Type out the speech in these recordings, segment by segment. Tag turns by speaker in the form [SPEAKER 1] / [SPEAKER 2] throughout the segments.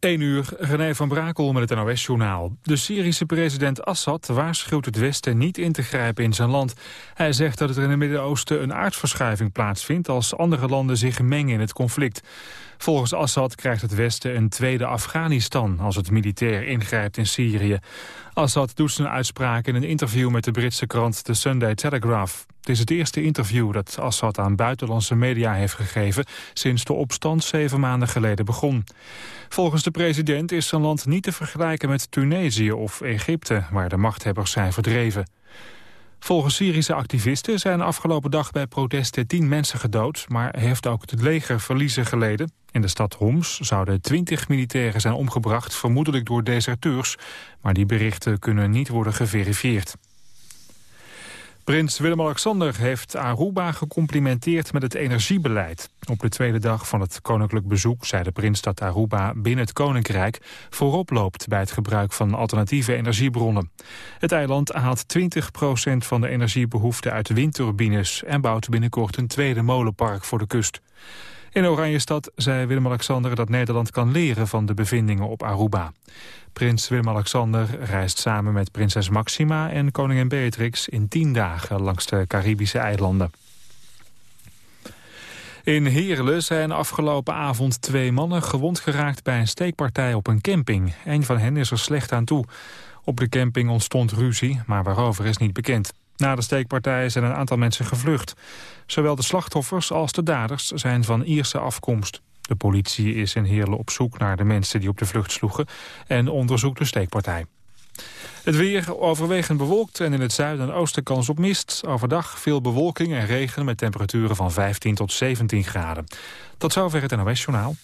[SPEAKER 1] 1 uur, René van Brakel met het NOS-journaal. De Syrische president Assad waarschuwt het Westen niet in te grijpen in zijn land. Hij zegt dat er in het Midden-Oosten een aardverschuiving plaatsvindt... als andere landen zich mengen in het conflict. Volgens Assad krijgt het Westen een tweede Afghanistan... als het militair ingrijpt in Syrië. Assad doet zijn uitspraak in een interview met de Britse krant The Sunday Telegraph. Het is het eerste interview dat Assad aan buitenlandse media heeft gegeven... sinds de opstand zeven maanden geleden begon. Volgens de president is zijn land niet te vergelijken met Tunesië of Egypte... waar de machthebbers zijn verdreven. Volgens Syrische activisten zijn afgelopen dag bij protesten tien mensen gedood... maar heeft ook het leger verliezen geleden. In de stad Homs zouden twintig militairen zijn omgebracht... vermoedelijk door deserteurs, maar die berichten kunnen niet worden geverifieerd. Prins Willem-Alexander heeft Aruba gecomplimenteerd met het energiebeleid. Op de tweede dag van het koninklijk bezoek zei de prins dat Aruba binnen het koninkrijk voorop loopt bij het gebruik van alternatieve energiebronnen. Het eiland haalt 20% van de energiebehoefte uit windturbines en bouwt binnenkort een tweede molenpark voor de kust. In Oranjestad zei Willem-Alexander dat Nederland kan leren van de bevindingen op Aruba. Prins Willem-Alexander reist samen met prinses Maxima en koningin Beatrix in tien dagen langs de Caribische eilanden. In Heerlen zijn afgelopen avond twee mannen gewond geraakt bij een steekpartij op een camping. Een van hen is er slecht aan toe. Op de camping ontstond ruzie, maar waarover is niet bekend. Na de steekpartij zijn een aantal mensen gevlucht. Zowel de slachtoffers als de daders zijn van Ierse afkomst. De politie is in Heerlen op zoek naar de mensen die op de vlucht sloegen... en onderzoekt de steekpartij. Het weer overwegend bewolkt en in het zuiden en oosten kans op mist. Overdag veel bewolking en regen met temperaturen van 15 tot 17 graden. Tot zover het NOS-journaal.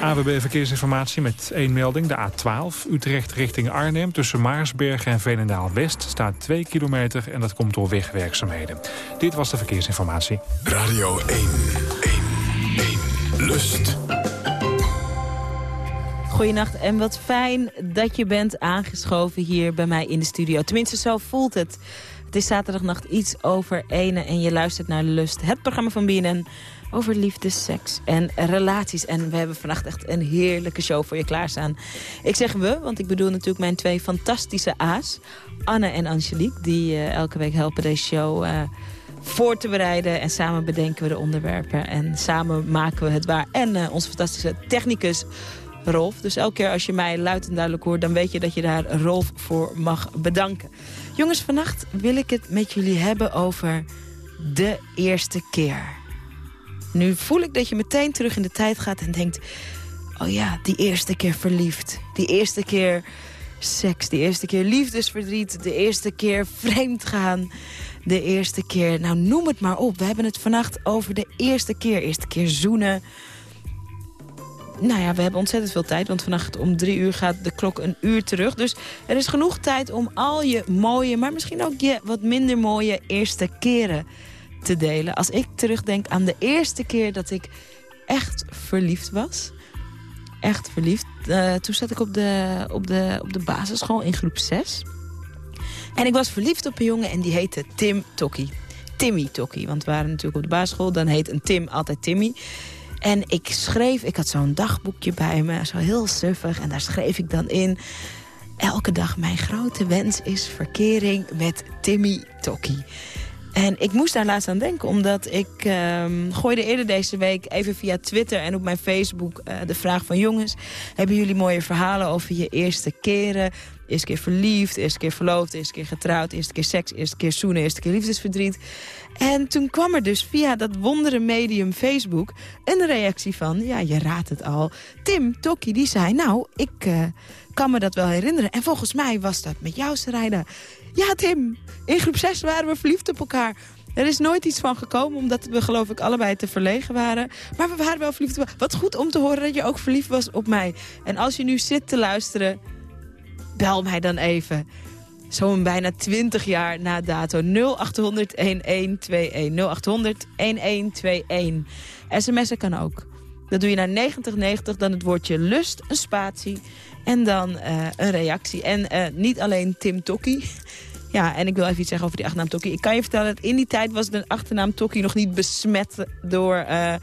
[SPEAKER 1] AWB Verkeersinformatie met één melding. De A12 Utrecht richting Arnhem tussen Maarsbergen en Veenendaal-West staat 2 kilometer en dat komt door wegwerkzaamheden. Dit was de verkeersinformatie.
[SPEAKER 2] Radio 1, 1, 1, Lust.
[SPEAKER 3] Goedenacht en wat fijn dat je bent aangeschoven hier bij mij in de studio. Tenminste, zo voelt het. Het is zaterdagnacht iets over ene en je luistert naar Lust. Het programma van BNN over liefde, seks en relaties. En we hebben vannacht echt een heerlijke show voor je klaarstaan. Ik zeg we, want ik bedoel natuurlijk mijn twee fantastische A's. Anne en Angelique, die uh, elke week helpen deze show... Uh, voor te bereiden. En samen bedenken we de onderwerpen. En samen maken we het waar. En uh, onze fantastische technicus Rolf. Dus elke keer als je mij luid en duidelijk hoort... dan weet je dat je daar Rolf voor mag bedanken. Jongens, vannacht wil ik het met jullie hebben over de eerste keer. Nu voel ik dat je meteen terug in de tijd gaat en denkt... oh ja, die eerste keer verliefd. Die eerste keer seks. Die eerste keer liefdesverdriet. De eerste keer vreemd gaan. De eerste keer, nou noem het maar op. We hebben het vannacht over de eerste keer. Eerste keer zoenen. Nou ja, we hebben ontzettend veel tijd. Want vannacht om drie uur gaat de klok een uur terug. Dus er is genoeg tijd om al je mooie, maar misschien ook je wat minder mooie eerste keren te delen. Als ik terugdenk aan de eerste keer dat ik echt verliefd was. Echt verliefd. Uh, toen zat ik op de, op, de, op de basisschool in groep 6. En ik was verliefd op een jongen en die heette Tim Tokkie. Timmy Tokkie, want we waren natuurlijk op de basisschool. Dan heet een Tim altijd Timmy. En ik schreef, ik had zo'n dagboekje bij me, zo heel suffig. En daar schreef ik dan in... Elke dag mijn grote wens is verkering met Timmy Tokkie. En ik moest daar laatst aan denken, omdat ik um, gooide eerder deze week even via Twitter en op mijn Facebook uh, de vraag van jongens, hebben jullie mooie verhalen over je eerste keren? Eerste keer verliefd, eerste keer verloofd, eerste keer getrouwd, eerste keer seks, eerste keer zoenen, eerste keer liefdesverdriet. En toen kwam er dus via dat wondere medium Facebook een reactie van, ja je raadt het al, Tim Tokkie die zei, nou ik uh, kan me dat wel herinneren. En volgens mij was dat met jou Sarayda. Ja, Tim, in groep 6 waren we verliefd op elkaar. Er is nooit iets van gekomen, omdat we geloof ik allebei te verlegen waren. Maar we waren wel verliefd. Wat goed om te horen dat je ook verliefd was op mij. En als je nu zit te luisteren, bel mij dan even. Zo'n bijna 20 jaar na dato. 0800 1121. 0800 1121. SMS'en kan ook. Dat doe je naar 9090, dan het woordje lust, een spatie en dan uh, een reactie. En uh, niet alleen Tim Tokkie. Ja, en ik wil even iets zeggen over die achternaam Tokkie. Ik kan je vertellen dat in die tijd was de achternaam Tokkie nog niet besmet door... Uh,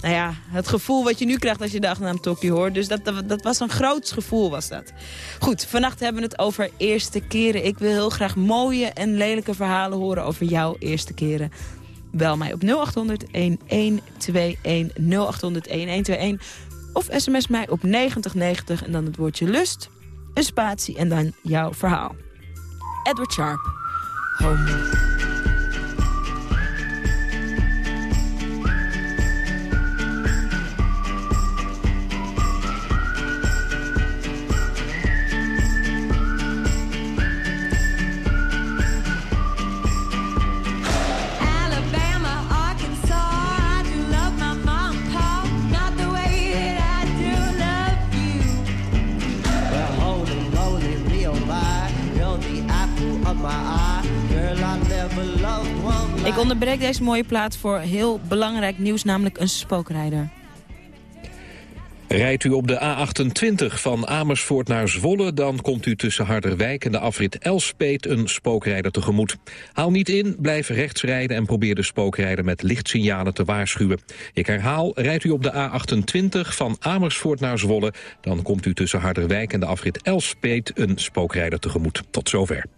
[SPEAKER 3] nou ja, het gevoel wat je nu krijgt als je de achternaam Tokkie hoort. Dus dat, dat, dat, was een groots gevoel, was dat. Goed, vannacht hebben we het over eerste keren. Ik wil heel graag mooie en lelijke verhalen horen over jouw eerste keren. Bel mij op 0800 1121 0800 1121 of sms mij op 9090 en dan het woordje lust, een spatie en dan jouw verhaal. Edward Sharp, Home. Ik onderbreek deze mooie plaat voor heel belangrijk nieuws, namelijk een spookrijder.
[SPEAKER 4] Rijdt u op de A28 van Amersfoort naar Zwolle... dan komt u tussen Harderwijk en de afrit Elspeet een spookrijder tegemoet. Haal niet in, blijf rechts rijden en probeer de spookrijder met lichtsignalen te waarschuwen. Ik herhaal, rijdt u op de A28 van Amersfoort naar Zwolle... dan komt u tussen Harderwijk en de afrit Elspeet een spookrijder tegemoet. Tot zover.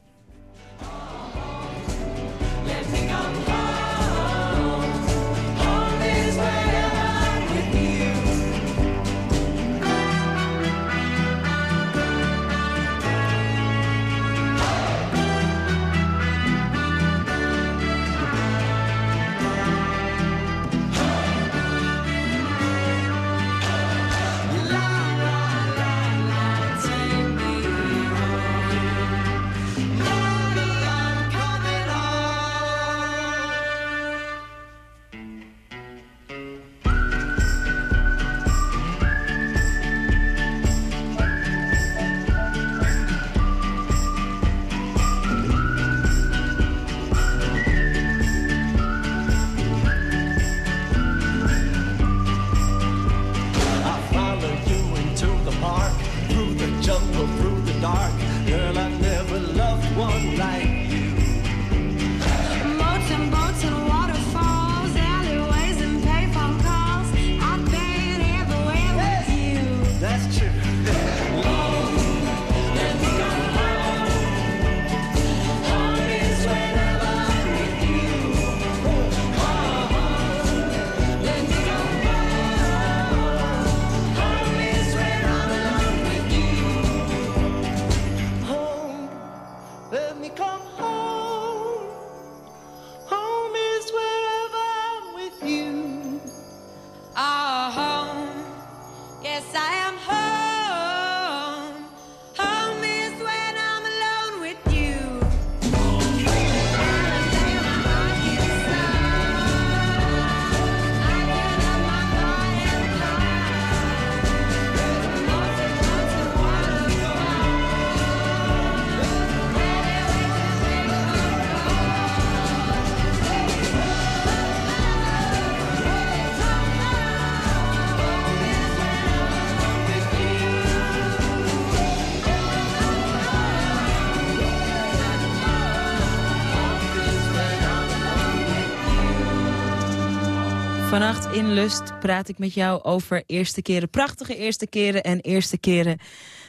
[SPEAKER 3] Vannacht in Lust praat ik met jou over eerste keren. Prachtige eerste keren en eerste keren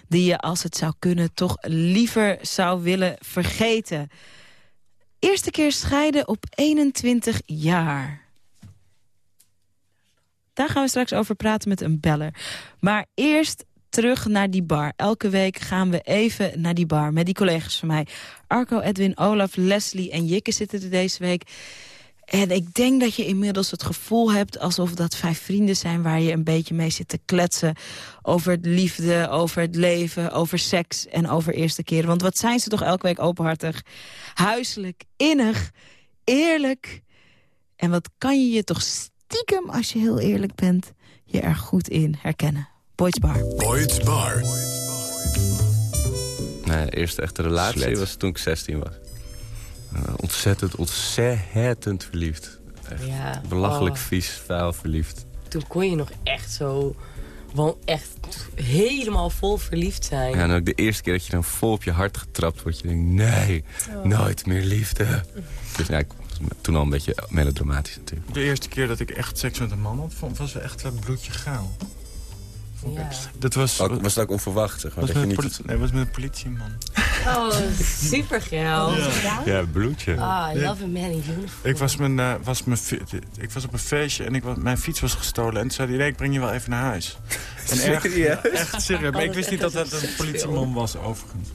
[SPEAKER 3] die je, als het zou kunnen, toch liever zou willen vergeten. Eerste keer scheiden op 21 jaar. Daar gaan we straks over praten met een beller. Maar eerst terug naar die bar. Elke week gaan we even naar die bar met die collega's van mij. Arco, Edwin, Olaf, Leslie en Jikke zitten er deze week. En ik denk dat je inmiddels het gevoel hebt alsof dat vijf vrienden zijn... waar je een beetje mee zit te kletsen over het liefde, over het leven, over seks en over eerste keren. Want wat zijn ze toch elke week openhartig, huiselijk, innig, eerlijk. En wat kan je je toch stiekem, als je heel eerlijk bent, je er goed in herkennen. Boyd's Bar.
[SPEAKER 2] Boyd's Bar.
[SPEAKER 5] Mijn eerste echte relatie was toen ik 16 was. Eh, ontzettend, ontzettend verliefd. Echt ja, belachelijk oh. vies, vuil verliefd.
[SPEAKER 6] Toen kon je nog echt zo... Gewoon echt helemaal vol verliefd zijn.
[SPEAKER 5] Ja, en ook de eerste keer dat je dan vol op je hart getrapt wordt... je denkt, nee, oh. nooit meer liefde. Dus ja, ik toen al een beetje melodramatisch natuurlijk.
[SPEAKER 7] De eerste keer dat ik echt seks met een man had, vond- was echt een bloedje gaal.
[SPEAKER 6] Ja.
[SPEAKER 7] Dat was...
[SPEAKER 5] Ook, was het ook onverwacht, zeg maar?
[SPEAKER 7] was
[SPEAKER 5] Dat je
[SPEAKER 7] met,
[SPEAKER 5] niet...
[SPEAKER 7] poli- nee, was met een politieman.
[SPEAKER 6] Oh, super geil.
[SPEAKER 8] Ja, bloedje.
[SPEAKER 6] Ah, I love a man in uniform.
[SPEAKER 7] Ik was, mijn, eh, was, mijn, ik was op een feestje en ik, was- mijn fiets was gestolen. En toen zei hij, nee, ik breng je wel even naar huis. En echt, echt serieus. Maar ik wist niet dat dat een politieman was, overigens.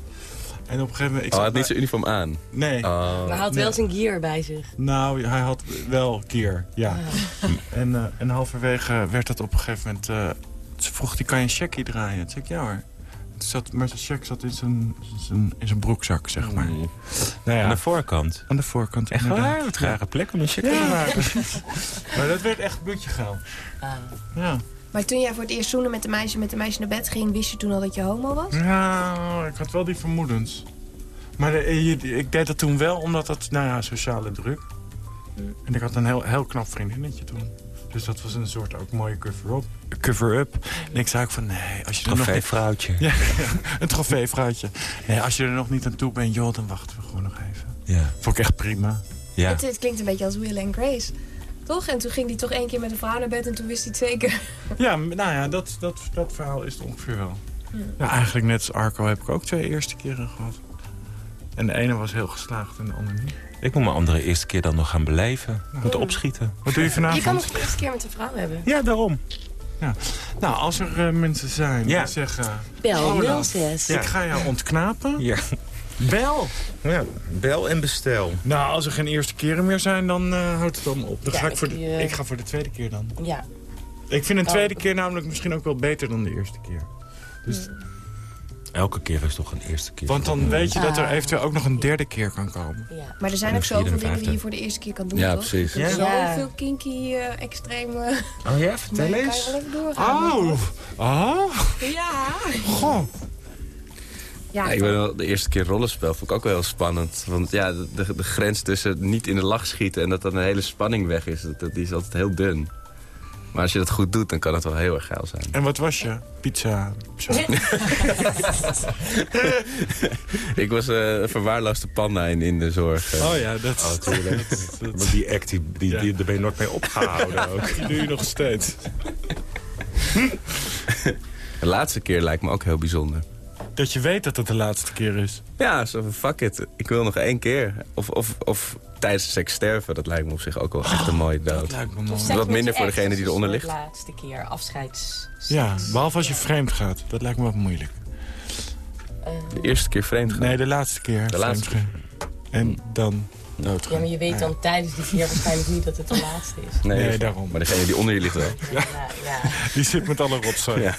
[SPEAKER 7] En op een gegeven moment... Ik
[SPEAKER 5] Oh, hij
[SPEAKER 7] zat
[SPEAKER 5] had niet zijn uniform aan.
[SPEAKER 7] Nee.
[SPEAKER 5] Oh.
[SPEAKER 6] Maar hij had wel zijn gear bij zich.
[SPEAKER 7] Nou, hij had wel keer, ja. En, eh, en halverwege werd dat op een gegeven moment... eh, ze vroeg, die kan je een checkie draaien? Toen zei ik, ja hoor. Zat, maar zijn check zat in zijn, zijn, in zijn broekzak, zeg maar.
[SPEAKER 5] Mm.
[SPEAKER 7] Nou
[SPEAKER 8] Aan de
[SPEAKER 7] ja,
[SPEAKER 8] voorkant.
[SPEAKER 7] aan de voorkant.
[SPEAKER 8] Echt
[SPEAKER 7] inderdaad.
[SPEAKER 8] waar? Wat rare plek om een check te maken.
[SPEAKER 7] Maar dat werd echt bloedje gaal.
[SPEAKER 6] Ah.
[SPEAKER 7] Ja.
[SPEAKER 9] Maar toen jij voor het eerst zoenen met een meisje, met een meisje naar bed ging, wist je toen al dat je homo was?
[SPEAKER 7] Ja, ik had wel die vermoedens. Maar de- je- ik deed dat toen wel, omdat dat, nou ja, sociale druk. En ik had een heel, heel knap vriendinnetje toen. Dus dat was een soort ook mooie cover-up. Cover-up. En ik zei ook van, nee, als je er nog niet...
[SPEAKER 8] Trofeevrouwtje.
[SPEAKER 7] Ja, een trofeevrouwtje. Nee, als je er nog niet aan toe bent, joh, dan wachten we gewoon nog even.
[SPEAKER 8] Ja.
[SPEAKER 7] Vond ik echt prima.
[SPEAKER 8] ja.
[SPEAKER 9] Het, het klinkt een beetje als Will and Grace. Toch? En toen ging hij toch één keer met een vrouw naar bed en toen wist hij het zeker.
[SPEAKER 7] Ja, nou ja, dat, dat, dat verhaal is het ongeveer wel. Ja, eigenlijk net als Arco heb ik ook twee eerste keren gehad. En de ene was heel geslaagd en de andere niet.
[SPEAKER 8] Ik moet mijn andere eerste keer dan nog gaan beleven. Ik moet opschieten.
[SPEAKER 7] Wat doe je
[SPEAKER 9] Je kan
[SPEAKER 7] vanavond?
[SPEAKER 9] nog de eerste keer met een vrouw hebben.
[SPEAKER 8] Ja, daarom.
[SPEAKER 7] Nou, als er eh, mensen zijn
[SPEAKER 8] Ja.
[SPEAKER 7] die zeggen...
[SPEAKER 6] Bel
[SPEAKER 7] Oh, nou.
[SPEAKER 6] 06.
[SPEAKER 7] Ik ga jou ontknapen.
[SPEAKER 8] Ja.
[SPEAKER 7] Bel!
[SPEAKER 8] ja. Bel en bestel.
[SPEAKER 7] Nou, als er geen eerste keren meer zijn, dan eh, houdt het dan op. Dan
[SPEAKER 6] Ja,
[SPEAKER 7] ga ik, voor de,
[SPEAKER 6] ik, eh,
[SPEAKER 7] ik ga voor de tweede keer dan.
[SPEAKER 6] Ja.
[SPEAKER 7] Ik vind een
[SPEAKER 6] Oh.
[SPEAKER 7] tweede keer namelijk misschien ook wel beter dan de eerste keer. Dus,
[SPEAKER 8] Elke keer is toch een eerste keer.
[SPEAKER 7] want dan weet je dat er
[SPEAKER 6] Ah.
[SPEAKER 7] eventueel ook nog een derde keer kan komen.
[SPEAKER 6] ja.
[SPEAKER 9] Maar er zijn ook zoveel
[SPEAKER 8] en
[SPEAKER 9] dingen die je voor de eerste keer kan doen,
[SPEAKER 5] Ja,
[SPEAKER 9] toch?
[SPEAKER 5] precies.
[SPEAKER 6] Ja.
[SPEAKER 9] Zoveel kinky, eh extreme...
[SPEAKER 8] Oh ja, vertel
[SPEAKER 9] Nee, kan
[SPEAKER 8] eens.
[SPEAKER 9] je wel even doorgaan.
[SPEAKER 7] Oh! Oh!
[SPEAKER 9] Ja!
[SPEAKER 7] Goh!
[SPEAKER 9] Ja,
[SPEAKER 5] Ja, ik ben wel, de eerste keer rollenspel vond ik ook wel heel spannend. Want ja, de, de, de grens tussen niet in de lach schieten en dat dan een hele spanning weg is, dat, dat- die is altijd heel dun. Maar als je dat goed doet, dan kan het wel heel erg geil zijn.
[SPEAKER 7] En wat was je? Pizza.
[SPEAKER 5] Ik was eh, een verwaarloosde panda in, in de zorg. eh.
[SPEAKER 7] Oh ja, dat,
[SPEAKER 8] Oh, tuurlijk. Want die act, die, die,
[SPEAKER 7] Ja.
[SPEAKER 8] die, daar ben je nooit mee opgehouden ook.
[SPEAKER 7] die doe je nog steeds.
[SPEAKER 5] De laatste keer lijkt me ook heel bijzonder.
[SPEAKER 7] Dat je weet dat het de laatste keer is.
[SPEAKER 5] Ja, zo van fuck it. Ik wil nog één keer. Of, of, of tijdens seks sterven, dat lijkt me op zich ook wel echt een mooie dood.
[SPEAKER 7] Dat lijkt me mooi.
[SPEAKER 5] Wat minder voor degene die
[SPEAKER 6] is
[SPEAKER 5] eronder ligt.
[SPEAKER 6] soort laatste keer, afscheids.
[SPEAKER 7] Ja, behalve als je vreemd gaat. Dat lijkt me wat moeilijk.
[SPEAKER 5] De eerste keer vreemd gaan.
[SPEAKER 7] Nee, de laatste keer.
[SPEAKER 5] De laatste
[SPEAKER 7] vreemd gaan. En dan
[SPEAKER 6] Ja,
[SPEAKER 7] doodgaan.
[SPEAKER 6] maar je weet dan tijdens die keer waarschijnlijk niet dat het de laatste is.
[SPEAKER 5] Nee,
[SPEAKER 7] Nee, daarom.
[SPEAKER 5] Maar degene die onder je ligt wel.
[SPEAKER 6] Ja, ja.
[SPEAKER 7] Die zit met alle rotzooi.
[SPEAKER 5] Ja.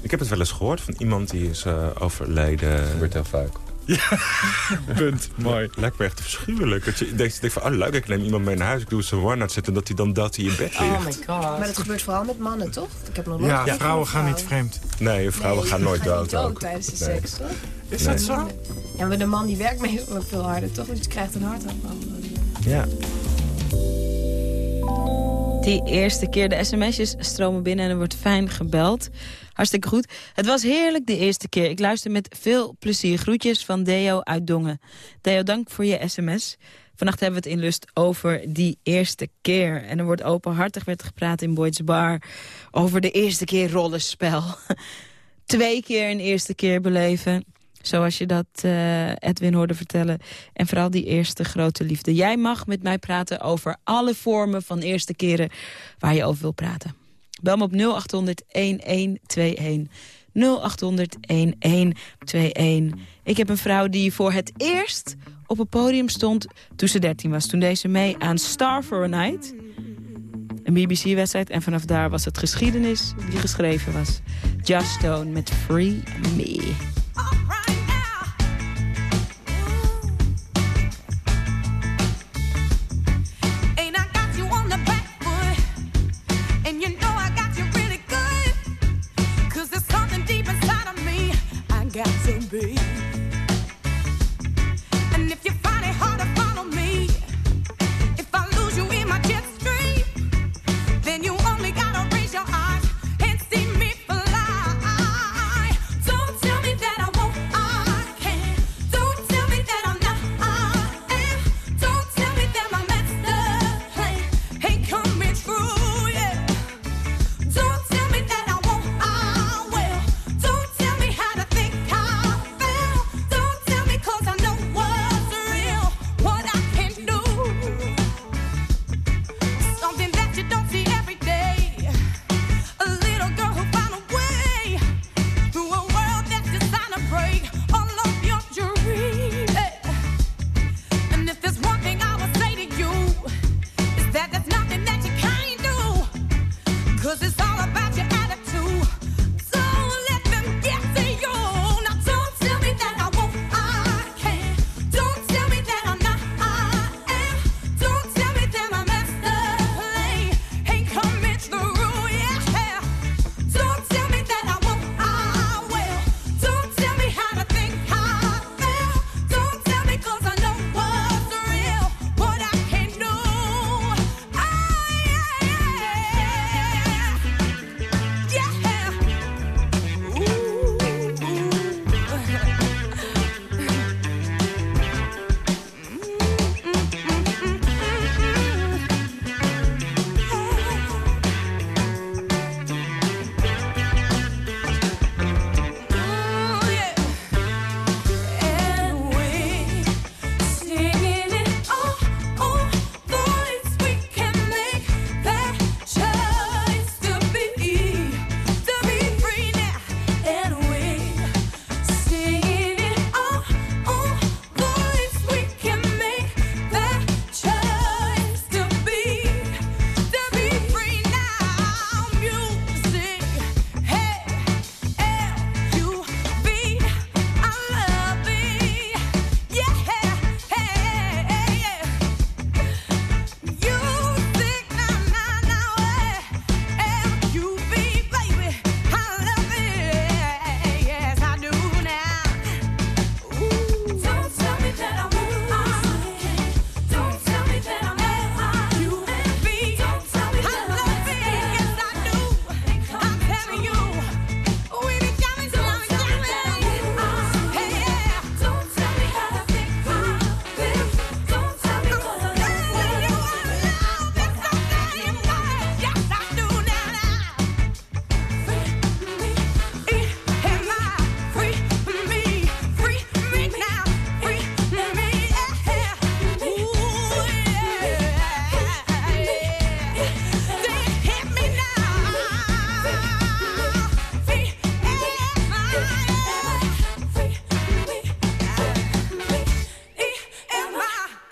[SPEAKER 8] Ik heb het wel eens gehoord van iemand die is eh, overleden.
[SPEAKER 5] Dat gebeurt heel vaak.
[SPEAKER 7] Punt. Mooi.
[SPEAKER 8] Lijkt me echt afschuwelijk. Dat je denkt, denkt van, oh leuk, ik neem iemand mee naar huis. Ik doe ze one-out zetten dat hij dan dat hij in bed ligt.
[SPEAKER 6] Oh my god.
[SPEAKER 9] Maar dat gebeurt vooral met mannen, toch? Ik heb nog nooit
[SPEAKER 7] Ja, vrouwen
[SPEAKER 9] een
[SPEAKER 7] gaan niet vreemd.
[SPEAKER 8] Nee, vrouwen
[SPEAKER 9] Nee,
[SPEAKER 8] gaan nooit
[SPEAKER 9] die
[SPEAKER 8] dood
[SPEAKER 9] dood
[SPEAKER 8] ook.
[SPEAKER 9] tijdens de
[SPEAKER 8] Nee.
[SPEAKER 9] seks, toch?
[SPEAKER 7] Is dat zo?
[SPEAKER 9] Ja, maar de man die werkt meestal ook veel harder, toch? Want je krijgt een hartaanval.
[SPEAKER 8] Ja.
[SPEAKER 3] Die eerste keer de sms'jes stromen binnen en er wordt fijn gebeld. Hartstikke goed. Het was heerlijk de eerste keer. Ik luister met veel plezier. Groetjes van Deo uit Dongen. Deo, dank voor je sms. Vannacht hebben we het in Lust over die eerste keer. En er wordt openhartig werd gepraat in Boyd's Bar... over de eerste keer rollenspel. Twee keer een eerste keer beleven. Zoals je dat eh, Edwin hoorde vertellen. En vooral die eerste grote liefde. Jij mag met mij praten over alle vormen van eerste keren waar je over wil praten. Bel me op 0800-1121. 0800-1121. Ik heb een vrouw die voor het eerst op een podium stond toen ze 13 was. Toen deed ze mee aan Star for a Night. Een BBC-wedstrijd. En vanaf daar was het geschiedenis die geschreven was. Just Stone met Free Me.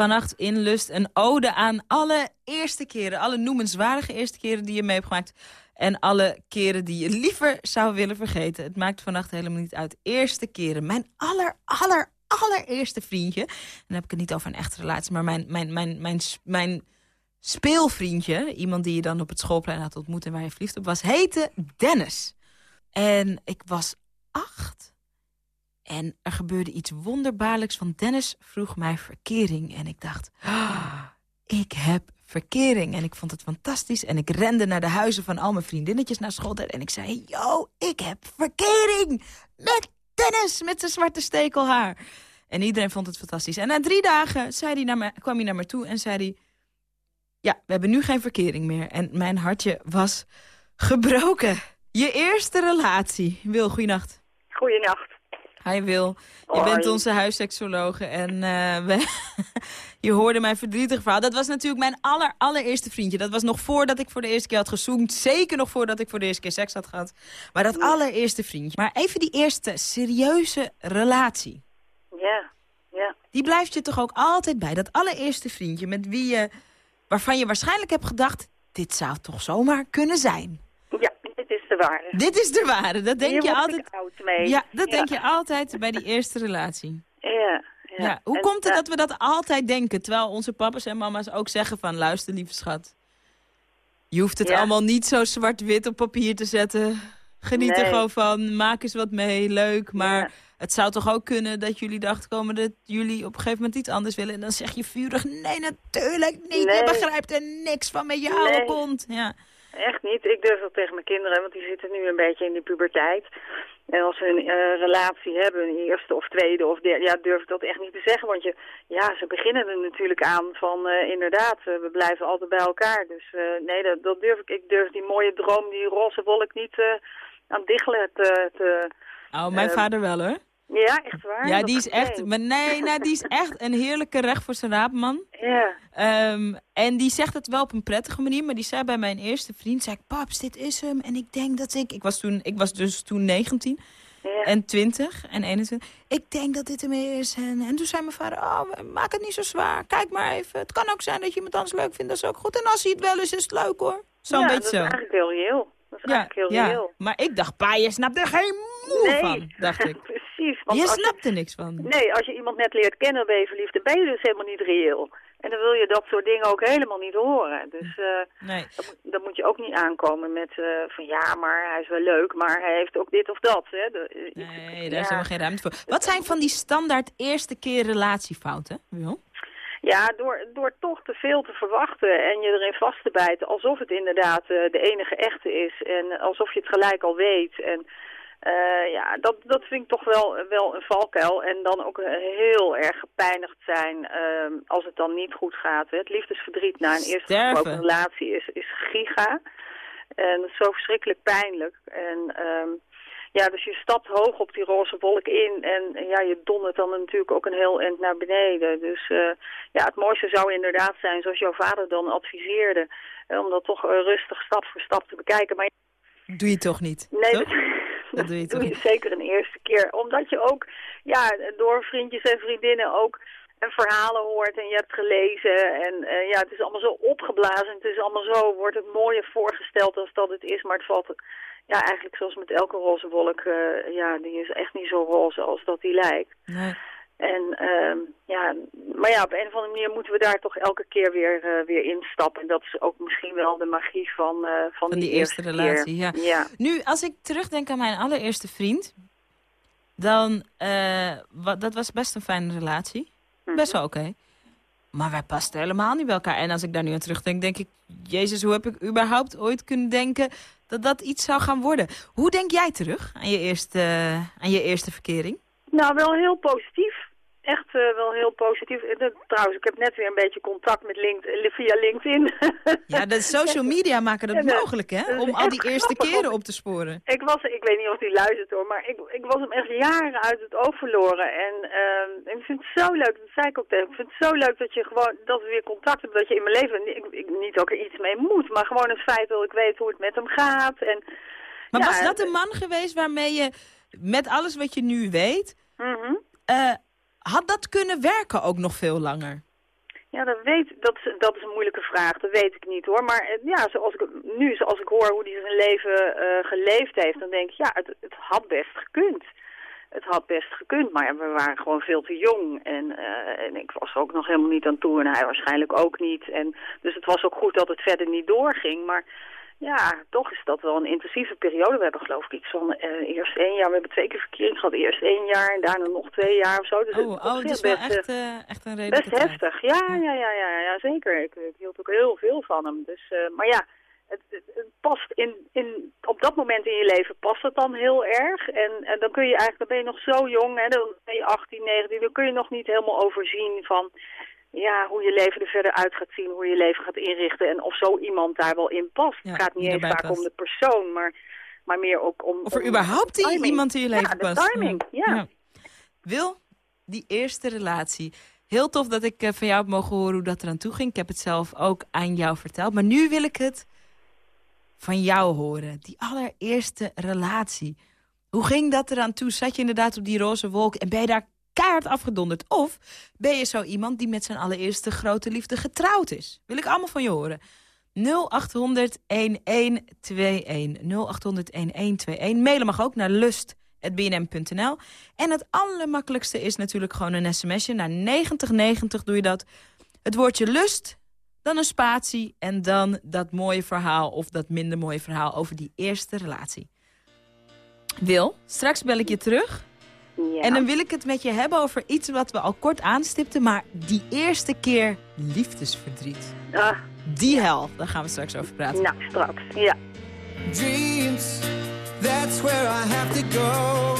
[SPEAKER 3] Vannacht in Lust een ode aan alle eerste keren. Alle noemenswaardige eerste keren die je mee hebt gemaakt. En alle keren die je liever zou willen vergeten. Het maakt vannacht helemaal niet uit. Eerste keren. Mijn aller, aller, allereerste vriendje. En dan heb ik het niet over een echte relatie. Maar mijn, mijn, mijn, mijn, mijn speelvriendje. Iemand die je dan op het schoolplein had ontmoet. En waar je verliefd op was. Heette Dennis. En ik was acht. En er gebeurde iets wonderbaarlijks, want Dennis vroeg mij verkering. En ik dacht, "Ah, ik heb verkering. En ik vond het fantastisch. En ik rende naar de huizen van al mijn vriendinnetjes naar school. En ik zei, yo, ik heb verkering met Dennis, met zijn zwarte stekelhaar. En iedereen vond het fantastisch. En na drie dagen zei hij naar me, kwam hij naar me toe en zei hij... Ja, we hebben nu geen verkering meer. En mijn hartje was gebroken. Je eerste relatie. Wil, goeienacht.
[SPEAKER 10] Goeienacht.
[SPEAKER 3] Hi Wil, je
[SPEAKER 10] Hoi.
[SPEAKER 3] bent onze huisseksologe en eh, we, je hoorde mijn verdrietig verhaal. Dat was natuurlijk mijn aller, allereerste vriendje. Dat was nog voordat ik voor de eerste keer had gezoomd. Zeker nog voordat ik voor de eerste keer seks had gehad. Maar dat allereerste vriendje. Maar even die eerste serieuze relatie.
[SPEAKER 10] Ja, ja.
[SPEAKER 3] Die blijft je toch ook altijd bij. Dat allereerste vriendje met wie je, waarvan je waarschijnlijk hebt gedacht... dit zou toch zomaar kunnen zijn.
[SPEAKER 10] Dit is de waarde.
[SPEAKER 3] Dit is de waarde. Dat denk
[SPEAKER 10] Hier
[SPEAKER 3] je altijd.
[SPEAKER 10] ik oud mee.
[SPEAKER 3] Ja, dat
[SPEAKER 10] Ja.
[SPEAKER 3] denk je altijd bij die eerste relatie.
[SPEAKER 10] Ja, ja.
[SPEAKER 3] Ja, hoe
[SPEAKER 10] En,
[SPEAKER 3] komt het dat we dat altijd denken? Terwijl onze papa's en mama's ook zeggen van... luister, lieve schat. Je hoeft het
[SPEAKER 10] Ja.
[SPEAKER 3] allemaal niet zo zwart-wit op papier te zetten. Geniet er gewoon van. Maak eens wat mee. Leuk. Maar
[SPEAKER 10] Ja.
[SPEAKER 3] het zou toch ook kunnen dat jullie dachten komen... dat jullie op een gegeven moment iets anders willen. En dan zeg je vurig... nee, natuurlijk niet. Je
[SPEAKER 10] Nee.
[SPEAKER 3] begrijpt er niks van met je oude
[SPEAKER 10] Nee.
[SPEAKER 3] kont. Ja.
[SPEAKER 10] Echt niet. Ik durf dat tegen mijn kinderen, want die zitten nu een beetje in die puberteit. En als ze een eh, relatie hebben, een eerste of tweede of derde, ja, durf ik dat echt niet te zeggen. Want je, ja, ze beginnen er natuurlijk aan van, eh, inderdaad, eh, we blijven altijd bij elkaar. Dus nee, dat, dat durf ik. Ik durf die mooie droom, die roze wolk niet aan diggelen te... te
[SPEAKER 3] Oh, mijn vader wel hoor.
[SPEAKER 10] Ja, echt waar?
[SPEAKER 3] Ja, die is echt... Maar nee, nee, die is echt een heerlijke recht voor zijn raap, man.
[SPEAKER 10] Ja,
[SPEAKER 3] Ehm, en die zegt het wel op een prettige manier, maar die zei bij mijn eerste vriend, zei ik, paps, dit is hem. En ik denk dat ik, ik was toen, ik was dus toen 19
[SPEAKER 10] ja.
[SPEAKER 3] en 20 en 21. Ik denk dat dit hem is. En, en toen zei mijn vader, oh, maak het niet zo zwaar. Kijk maar even. Het kan ook zijn dat je iemand anders leuk vindt, dat is ook goed. En als hij het wel is, is het leuk hoor. Zo'n
[SPEAKER 10] ja,
[SPEAKER 3] beetje
[SPEAKER 10] dat is
[SPEAKER 3] zo.
[SPEAKER 10] eigenlijk heel reëel. Dat is
[SPEAKER 3] Ja,
[SPEAKER 10] eigenlijk heel
[SPEAKER 3] ja.
[SPEAKER 10] reëel.
[SPEAKER 3] Maar ik dacht, pa, je snapt er geen moe
[SPEAKER 10] Nee.
[SPEAKER 3] van, dacht ik.
[SPEAKER 10] Precies. Want
[SPEAKER 3] Je snapt er niks van.
[SPEAKER 10] Nee, als je iemand net leert kennen, ben je verliefd, dan ben je dus helemaal niet reëel. En dan wil je dat soort dingen ook helemaal niet horen. Dus eh
[SPEAKER 3] Nee.
[SPEAKER 10] dan, moet- dan moet je ook niet aankomen met eh, van ja, maar hij is wel leuk, maar hij heeft ook dit of dat. Hè. De- eh,
[SPEAKER 3] Nee, daar is helemaal geen ruimte voor. Wat zijn van die standaard eerste keer relatiefouten, Wil?
[SPEAKER 10] Ja, door, door toch te veel te verwachten en je erin vast te bijten alsof het inderdaad de enige echte is. En alsof je het gelijk al weet. En eh, ja, dat, dat vind ik toch wel, wel een valkuil. En dan ook eh, heel erg gepijnigd zijn ehm, als het dan niet goed gaat. Hè. Het liefdesverdriet na een eerste gesproken relatie is, is giga. En dat is zo verschrikkelijk pijnlijk. En ehm, ja, dus je stapt hoog op die roze wolk in en ja, je dondert dan natuurlijk ook een heel eind naar beneden. Dus eh, ja, het mooiste zou inderdaad zijn, zoals jouw vader dan adviseerde, om dat toch rustig stap voor stap te bekijken. Maar
[SPEAKER 3] Doe je toch niet?
[SPEAKER 10] nee,
[SPEAKER 3] toch?
[SPEAKER 10] dat,
[SPEAKER 3] Dat doe je
[SPEAKER 10] doe zeker een eerste keer. Omdat je ook ja, door vriendjes en vriendinnen ook en verhalen hoort en je hebt gelezen. En eh, ja, het is allemaal zo opgeblazen. Het is allemaal zo, wordt het mooier voorgesteld als dat het is. Maar het valt ja, eigenlijk zoals met elke roze wolk, eh, ja, die is echt niet zo roze als dat die lijkt.
[SPEAKER 3] Nee.
[SPEAKER 10] En ehm, ja, maar ja, op een of andere manier moeten we daar toch elke keer weer, eh, weer instappen. En dat is ook misschien wel de magie van, eh, van,
[SPEAKER 3] Van die eerste relatie, ja.
[SPEAKER 10] ja.
[SPEAKER 3] Nu, als ik terugdenk aan mijn allereerste vriend, dan, eh, wa- dat was best een fijne relatie.
[SPEAKER 10] Mhm.
[SPEAKER 3] Best wel oké. Maar wij pasten helemaal niet bij elkaar. En als ik daar nu aan terugdenk, denk ik... Jezus, hoe heb ik überhaupt ooit kunnen denken dat dat iets zou gaan worden? Hoe denk jij terug aan je eerste, aan je eerste verkering?
[SPEAKER 10] Nou, wel heel positief. Echt eh, wel heel positief. Eh, trouwens, ik heb net weer een beetje contact met Link, eh, via LinkedIn.
[SPEAKER 3] Ja, de social media maken dat
[SPEAKER 10] En,
[SPEAKER 3] mogelijk, hè? Om al die eerste keren op te sporen.
[SPEAKER 10] ik was, ik weet niet of hij luistert hoor, maar ik, ik was hem echt jaren uit het oog verloren. En ehm, ik vind het zo leuk, dat zei ik ook tegen ik vind het zo leuk dat je gewoon, dat we weer contact hebben, dat je in mijn leven, ik, ik, niet ik er iets mee moet, maar gewoon het feit dat ik weet hoe het met hem gaat. En,
[SPEAKER 3] Maar
[SPEAKER 10] ja,
[SPEAKER 3] was dat een man geweest waarmee je, met alles wat je nu weet... eh, had dat kunnen werken ook nog veel langer?
[SPEAKER 10] Ja, dat, weet, dat, dat is een moeilijke vraag. Dat weet ik niet hoor. Maar eh, ja, zoals ik, nu, zoals ik hoor hoe hij zijn leven eh, geleefd heeft, dan denk ik, ja, het, het had best gekund. Het had best gekund, maar we waren gewoon veel te jong. En, eh, en ik was er ook nog helemaal niet aan toe en hij waarschijnlijk ook niet. En, dus het was ook goed dat het verder niet doorging. Maar ja, toch is dat wel een intensieve periode. We hebben geloof ik iets van eh, eerst één jaar, we hebben twee keer verkering gehad. Eerst één jaar en daarna nog twee jaar of zo. Dus het-
[SPEAKER 3] Oh,
[SPEAKER 10] op
[SPEAKER 3] oh is wel
[SPEAKER 10] best, eh,
[SPEAKER 3] echt, eh, echt een redelijke
[SPEAKER 10] Best heftig, ja, ja, ja, ja, ja, zeker. Ik, ik hield ook heel veel van hem. Dus, eh, maar ja, het, het, het past in, in, op dat moment in je leven past het dan heel erg. En, en dan kun je eigenlijk, dan ben je nog zo jong, hè, dan ben je 18, 19, dan kun je nog niet helemaal overzien van ja, hoe je leven er verder uit gaat zien, hoe je leven gaat inrichten en of zo iemand daar wel in past.
[SPEAKER 3] Ja,
[SPEAKER 10] het gaat niet eens vaak
[SPEAKER 3] past.
[SPEAKER 10] om de persoon, maar, maar meer ook om...
[SPEAKER 3] Of er
[SPEAKER 10] om
[SPEAKER 3] überhaupt
[SPEAKER 10] de timing.
[SPEAKER 3] iemand in je leven
[SPEAKER 10] ja, de
[SPEAKER 3] past.
[SPEAKER 10] timing, ja.
[SPEAKER 3] Wil, die eerste relatie. Heel tof dat ik eh, van jou heb mogen horen hoe dat eraan toe ging. Ik heb het zelf ook aan jou verteld. Maar nu wil ik het van jou horen. Die allereerste relatie. Hoe ging dat eraan toe? Zat je inderdaad op die roze wolk en ben je daar keihard afgedonderd? Of ben je zo iemand die met zijn allereerste grote liefde getrouwd is? Wil ik allemaal van je horen. 0800 1121. 0800 1121. Mailen mag ook naar lust.bnm.nl. En het allermakkelijkste is natuurlijk gewoon een sms'je. Naar 9090 doe je dat. Het woordje lust, dan een spatie... en dan dat mooie verhaal of dat minder mooie verhaal over die eerste relatie. Wil, straks bel ik je terug...
[SPEAKER 10] Ja.
[SPEAKER 3] En dan wil ik het met je hebben over iets wat we al kort aanstipten... maar die eerste keer liefdesverdriet.
[SPEAKER 10] Ah,
[SPEAKER 3] Die hel, daar gaan we straks over praten.
[SPEAKER 10] nou, straks, ja.
[SPEAKER 11] dreams. That's where I have to go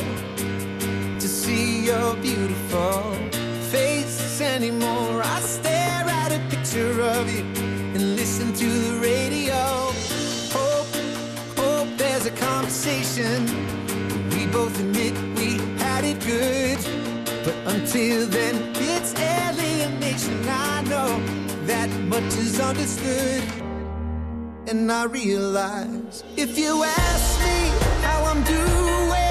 [SPEAKER 11] to see your beautiful face anymore. I stare at a picture of you and listen to the radio. Hope, hope there's a conversation. We both admit had it good. But until then, it's alienation. I know that much is understood. And I realize if you ask me how I'm doing,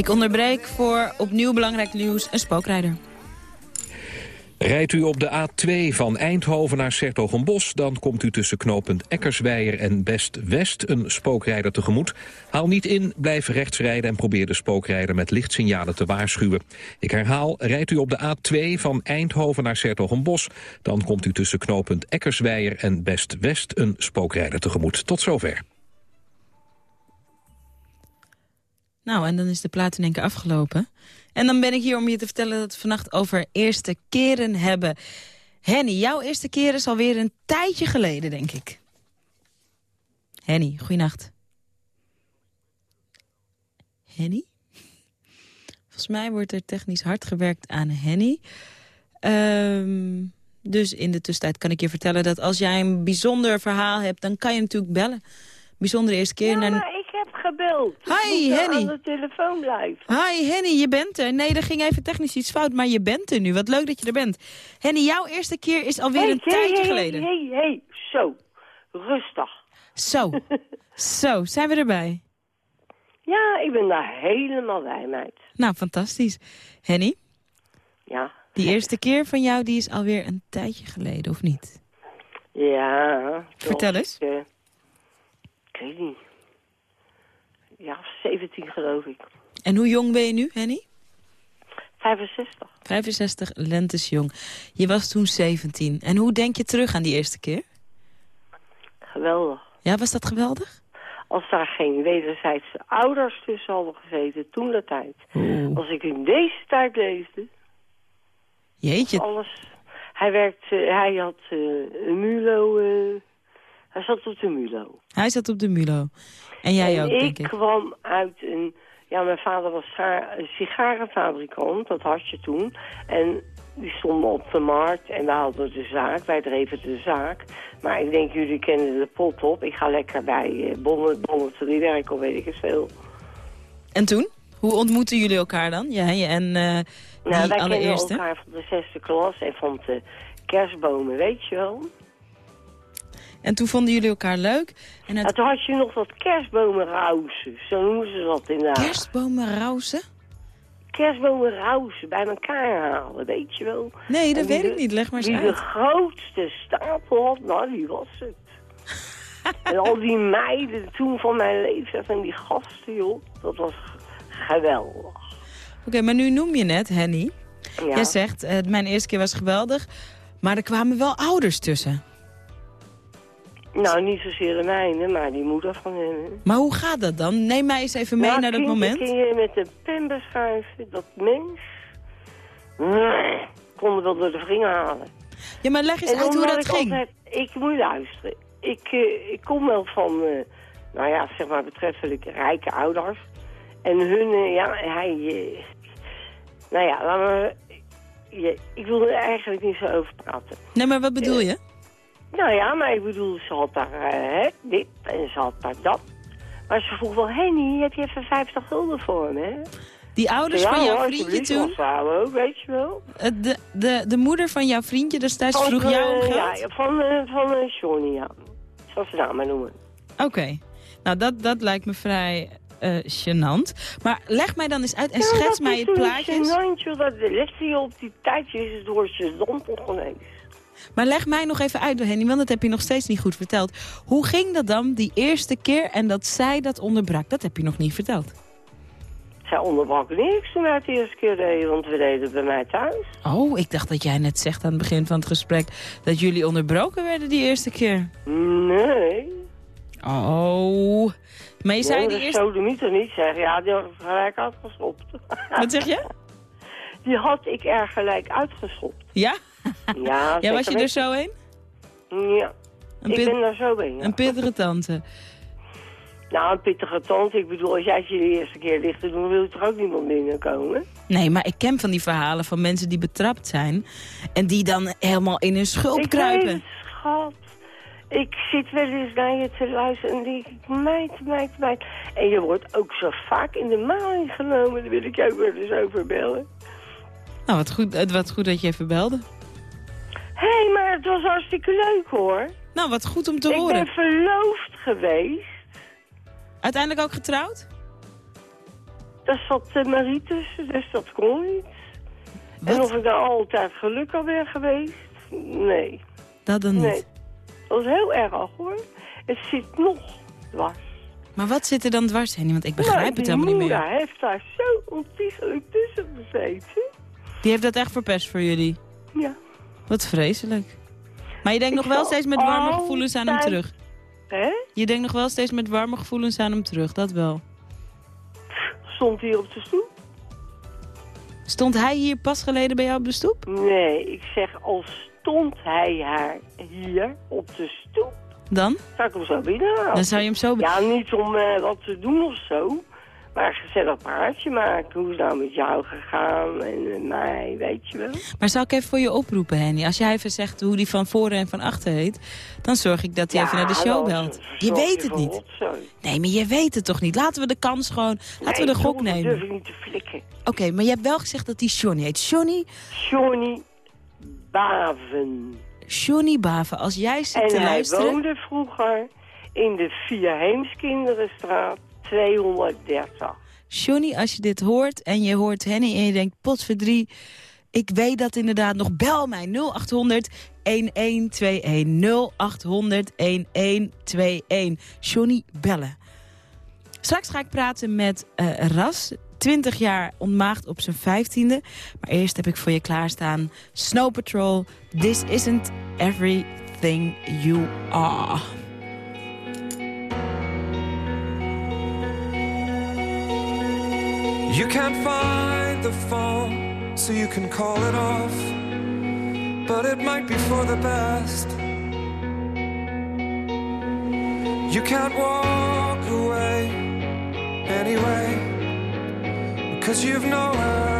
[SPEAKER 3] Ik onderbreek voor opnieuw belangrijk nieuws, een spookrijder.
[SPEAKER 4] Rijdt u op de A2 van Eindhoven naar Sertogenbos... dan komt u tussen knooppunt Eckersweijer en Best-West een spookrijder tegemoet. Haal niet in, blijf rechts rijden en probeer de spookrijder met lichtsignalen te waarschuwen. Ik herhaal, rijdt u op de A2 van Eindhoven naar Sertogenbos... dan komt u tussen knooppunt Eckersweijer en Best-West een spookrijder tegemoet. Tot zover.
[SPEAKER 3] Nou, en dan is de plaat in één keer afgelopen. En dan ben ik hier om je te vertellen dat we vannacht over eerste keren hebben. Henny, jouw eerste keer is alweer een tijdje geleden, denk ik. Henny, goeienacht. Henny? Volgens mij wordt er technisch hard gewerkt aan Henny. Ehm, dus in de tussentijd kan ik je vertellen dat als jij een bijzonder verhaal hebt... dan kan je natuurlijk bellen. Bijzondere eerste keer.
[SPEAKER 12] Ja,
[SPEAKER 3] naar-
[SPEAKER 12] gebeld.
[SPEAKER 3] Hi, Henny.
[SPEAKER 12] aan de telefoon blijven.
[SPEAKER 3] Hi Henny, je bent er. Nee, er ging even technisch iets fout, maar je bent er nu. Wat leuk dat je er bent. Henny, jouw eerste keer is alweer
[SPEAKER 12] Hey,
[SPEAKER 3] een
[SPEAKER 12] hey,
[SPEAKER 3] tijdje
[SPEAKER 12] hey,
[SPEAKER 3] geleden.
[SPEAKER 12] Hé, hey, hey, zo. Rustig.
[SPEAKER 3] Zo, zo, zijn we erbij.
[SPEAKER 12] Ja, ik ben daar helemaal bij, meid.
[SPEAKER 3] Nou, fantastisch. Henny,
[SPEAKER 12] Ja.
[SPEAKER 3] die eerste keer van jou die is alweer een tijdje geleden, of niet?
[SPEAKER 12] Ja.
[SPEAKER 3] Vertel eens.
[SPEAKER 12] Ik, eh, ik weet niet. Ja, 17 geloof ik.
[SPEAKER 3] En hoe jong ben je nu, Henny?
[SPEAKER 12] 65.
[SPEAKER 3] 65, lentes jong. Je was toen 17. En hoe denk je terug aan die eerste keer?
[SPEAKER 12] Geweldig.
[SPEAKER 3] Ja, was dat geweldig?
[SPEAKER 12] Als daar geen wederzijdse ouders tussen hadden gezeten, toen de tijd. Als ik in deze tijd leefde,
[SPEAKER 3] Jeetje.
[SPEAKER 12] alles... Hij werkte, hij had eh, een MULO, eh, hij zat op de MULO.
[SPEAKER 3] Hij zat op de Mulo. En jij
[SPEAKER 12] en
[SPEAKER 3] ook,
[SPEAKER 12] ik
[SPEAKER 3] denk ik.
[SPEAKER 12] kwam uit een... Ja, mijn vader was een sigarenfabrikant, dat had je toen. En die stonden op de markt en we hadden de zaak, wij dreven de zaak. Maar ik denk, jullie kennen de pot op. Ik ga lekker bij uh, Bonnet, Bonneterie werken, of weet ik het veel.
[SPEAKER 3] En toen? Hoe ontmoetten jullie elkaar dan? Jij en eh die
[SPEAKER 12] Nou, wij
[SPEAKER 3] allereerste?
[SPEAKER 12] kennen elkaar van de zesde klas en van de kerstbomen, weet je wel.
[SPEAKER 3] En toen vonden jullie elkaar leuk. En
[SPEAKER 12] En
[SPEAKER 3] het
[SPEAKER 12] toen had je nog wat kerstbomenrausen, zo noemen ze dat inderdaad.
[SPEAKER 3] kerstbomen rausen?
[SPEAKER 12] kerstbomenrausen bij elkaar halen, weet je wel.
[SPEAKER 3] Nee, dat weet ik niet. Leg maar eens
[SPEAKER 12] Wie de grootste stapel had, nou, die was het. en al die meiden toen van mijn leeftijd en die gasten, joh, dat was geweldig.
[SPEAKER 3] Oké, maar nu noem je net, Henny.
[SPEAKER 12] Ja.
[SPEAKER 3] Jij zegt, eh, mijn eerste keer was geweldig. Maar er kwamen wel ouders tussen.
[SPEAKER 12] Nou, niet zozeer de mijne, maar die moeder van hen.
[SPEAKER 3] Maar hoe gaat dat dan? Neem mij eens even mee
[SPEAKER 12] Nou,
[SPEAKER 3] naar dat moment.
[SPEAKER 12] Kun je met de pen beschrijven, dat mens... Nee, konden wel door de vinger halen.
[SPEAKER 3] Ja, maar leg eens
[SPEAKER 12] En
[SPEAKER 3] uit hoe dat
[SPEAKER 12] ik
[SPEAKER 3] ging.
[SPEAKER 12] Altijd, ik moet luisteren. Ik, eh, ik kom wel van, eh, nou ja, zeg maar betreffelijk rijke ouders. En hun, eh, ja, hij... nou ja, laat je- ik wil er eigenlijk niet zo over praten.
[SPEAKER 3] Nee, maar wat bedoel je?
[SPEAKER 12] Nou ja, maar ik bedoel, ze had daar eh, hè, dit en ze had daar dat. Maar ze vroeg wel, Henny, heb je even 50 gulden voor me, hè?
[SPEAKER 3] Die ouders
[SPEAKER 12] ja,
[SPEAKER 3] van jouw
[SPEAKER 12] hoor,
[SPEAKER 3] vriendje toen?
[SPEAKER 12] vrouw ook, weet je wel.
[SPEAKER 3] Eh, De, de, de moeder van jouw vriendje destijds
[SPEAKER 12] Van,
[SPEAKER 3] vroeg jou om
[SPEAKER 12] eh,
[SPEAKER 3] geld?
[SPEAKER 12] Ja, van, van Johnny, ja. Zoals ze naam maar noemen.
[SPEAKER 3] Oké. Nou, dat, dat lijkt me vrij eh gênant. Maar leg mij dan eens uit en
[SPEAKER 12] Ja,
[SPEAKER 3] schets
[SPEAKER 12] dat
[SPEAKER 3] mij
[SPEAKER 12] is
[SPEAKER 3] het plaatje.
[SPEAKER 12] niet gênant, joh, dat leg je op die tijdjes is door je zon ineens.
[SPEAKER 3] Maar leg mij nog even uit, Henny, want dat heb je nog steeds niet goed verteld. Hoe ging dat dan die eerste keer en dat zij dat onderbrak? Dat heb je nog niet verteld.
[SPEAKER 12] Zij onderbrak niks toen wij het de eerste keer deden, want we deden het bij mij thuis.
[SPEAKER 3] Oh, ik dacht dat jij net zegt aan het begin van het gesprek... dat jullie onderbroken werden die eerste keer.
[SPEAKER 12] Nee.
[SPEAKER 3] Oh. Maar je zei
[SPEAKER 12] nee,
[SPEAKER 3] die
[SPEAKER 12] dat
[SPEAKER 3] eerste...
[SPEAKER 12] zou de niet niet zeggen. Ja, die had ik gelijk uitgestopt.
[SPEAKER 3] Wat zeg je?
[SPEAKER 12] Die had ik er gelijk uitgestopt.
[SPEAKER 3] Ja?
[SPEAKER 12] Ja,
[SPEAKER 3] Ja, was je er zo heen?
[SPEAKER 12] weten. Ja.
[SPEAKER 3] Een
[SPEAKER 12] ik ben daar zo heen. ja.
[SPEAKER 3] Een pittige tante.
[SPEAKER 12] Nou, een pittige tante. Ik bedoel, als jij je de eerste keer ligt te doen, wil je toch ook niemand binnenkomen?
[SPEAKER 3] Nee, maar ik ken van die verhalen van mensen die betrapt zijn... en die dan helemaal in hun schulp
[SPEAKER 12] ik
[SPEAKER 3] kruipen.
[SPEAKER 12] weet schat. Ik zit wel eens naar je te luisteren en denk ik, meid, meid, meid. En je wordt ook zo vaak in de maling genomen. Daar wil ik jou wel eens over bellen.
[SPEAKER 3] Nou, wat goed, het wat goed dat je even belde.
[SPEAKER 12] Het was hartstikke leuk, hoor.
[SPEAKER 3] Nou, wat goed om te
[SPEAKER 12] ik
[SPEAKER 3] horen.
[SPEAKER 12] ben verloofd geweest.
[SPEAKER 3] Uiteindelijk ook getrouwd?
[SPEAKER 12] Daar zat uh, Marie tussen, dus dat kon niet.
[SPEAKER 3] Wat?
[SPEAKER 12] En of ik dan altijd gelukkig ben geweest? Nee.
[SPEAKER 3] Dat dan niet.
[SPEAKER 12] Nee. Dat was heel erg, hoor. Het zit nog dwars.
[SPEAKER 3] Maar wat zit er dan dwars, Henny? Want ik begrijp
[SPEAKER 12] Nou,
[SPEAKER 3] het
[SPEAKER 12] die
[SPEAKER 3] helemaal niet meer.
[SPEAKER 12] moeder heeft daar zo ontiegelijk tussen gezeten.
[SPEAKER 3] Die heeft dat echt verpest voor jullie?
[SPEAKER 12] Ja.
[SPEAKER 3] Wat vreselijk. Maar je denkt nog wel steeds met warme gevoelens aan hem terug?
[SPEAKER 12] Hè?
[SPEAKER 3] Je denkt nog wel steeds met warme gevoelens aan hem terug, dat wel.
[SPEAKER 12] Stond hier op de stoep?
[SPEAKER 3] Stond hij hier pas geleden bij jou op de stoep?
[SPEAKER 12] Nee, ik zeg al stond hij haar hier op de stoep.
[SPEAKER 3] Dan?
[SPEAKER 12] Zou ik hem zo binnenhalen?
[SPEAKER 3] Dan zou je hem zo...
[SPEAKER 12] Ja, niet om eh, wat te doen of zo. Maar een gezellig praatje maken. Hoe is het nou met jou gegaan? En met mij, weet je wel.
[SPEAKER 3] Maar zou ik even voor je oproepen, Henny? Als jij even zegt hoe die van voren en van achter heet... dan zorg ik dat hij even naar de show belt. Je weet het niet.
[SPEAKER 12] rotzooi.
[SPEAKER 3] Nee, maar je weet het toch niet? Laten we de kans gewoon... Laten we de gok nemen.
[SPEAKER 12] durf
[SPEAKER 3] Oké,
[SPEAKER 12] ik niet te flikken.
[SPEAKER 3] maar je hebt wel gezegd dat hij Johnny heet. Johnny,
[SPEAKER 12] Johnny Baven.
[SPEAKER 3] Johnny Baven, als jij zit
[SPEAKER 12] En
[SPEAKER 3] te
[SPEAKER 12] hij
[SPEAKER 3] luisteren...
[SPEAKER 12] woonde vroeger in de Vierheemskinderenstraat 230.
[SPEAKER 3] Johnny, als je dit hoort en je hoort Henny en je denkt... potverdrie, ik weet dat inderdaad nog. Bel mij 0800 1121 0800 1121. Johnny, bellen. Straks ga ik praten met eh, Ras. 20 jaar ontmaagd op zijn 15e. Maar eerst heb ik voor je klaarstaan Snow Patrol. This isn't everything you are.
[SPEAKER 13] You can't find the phone, so you can call it off. But it might be for the best. You can't walk away anyway, because you've nowhere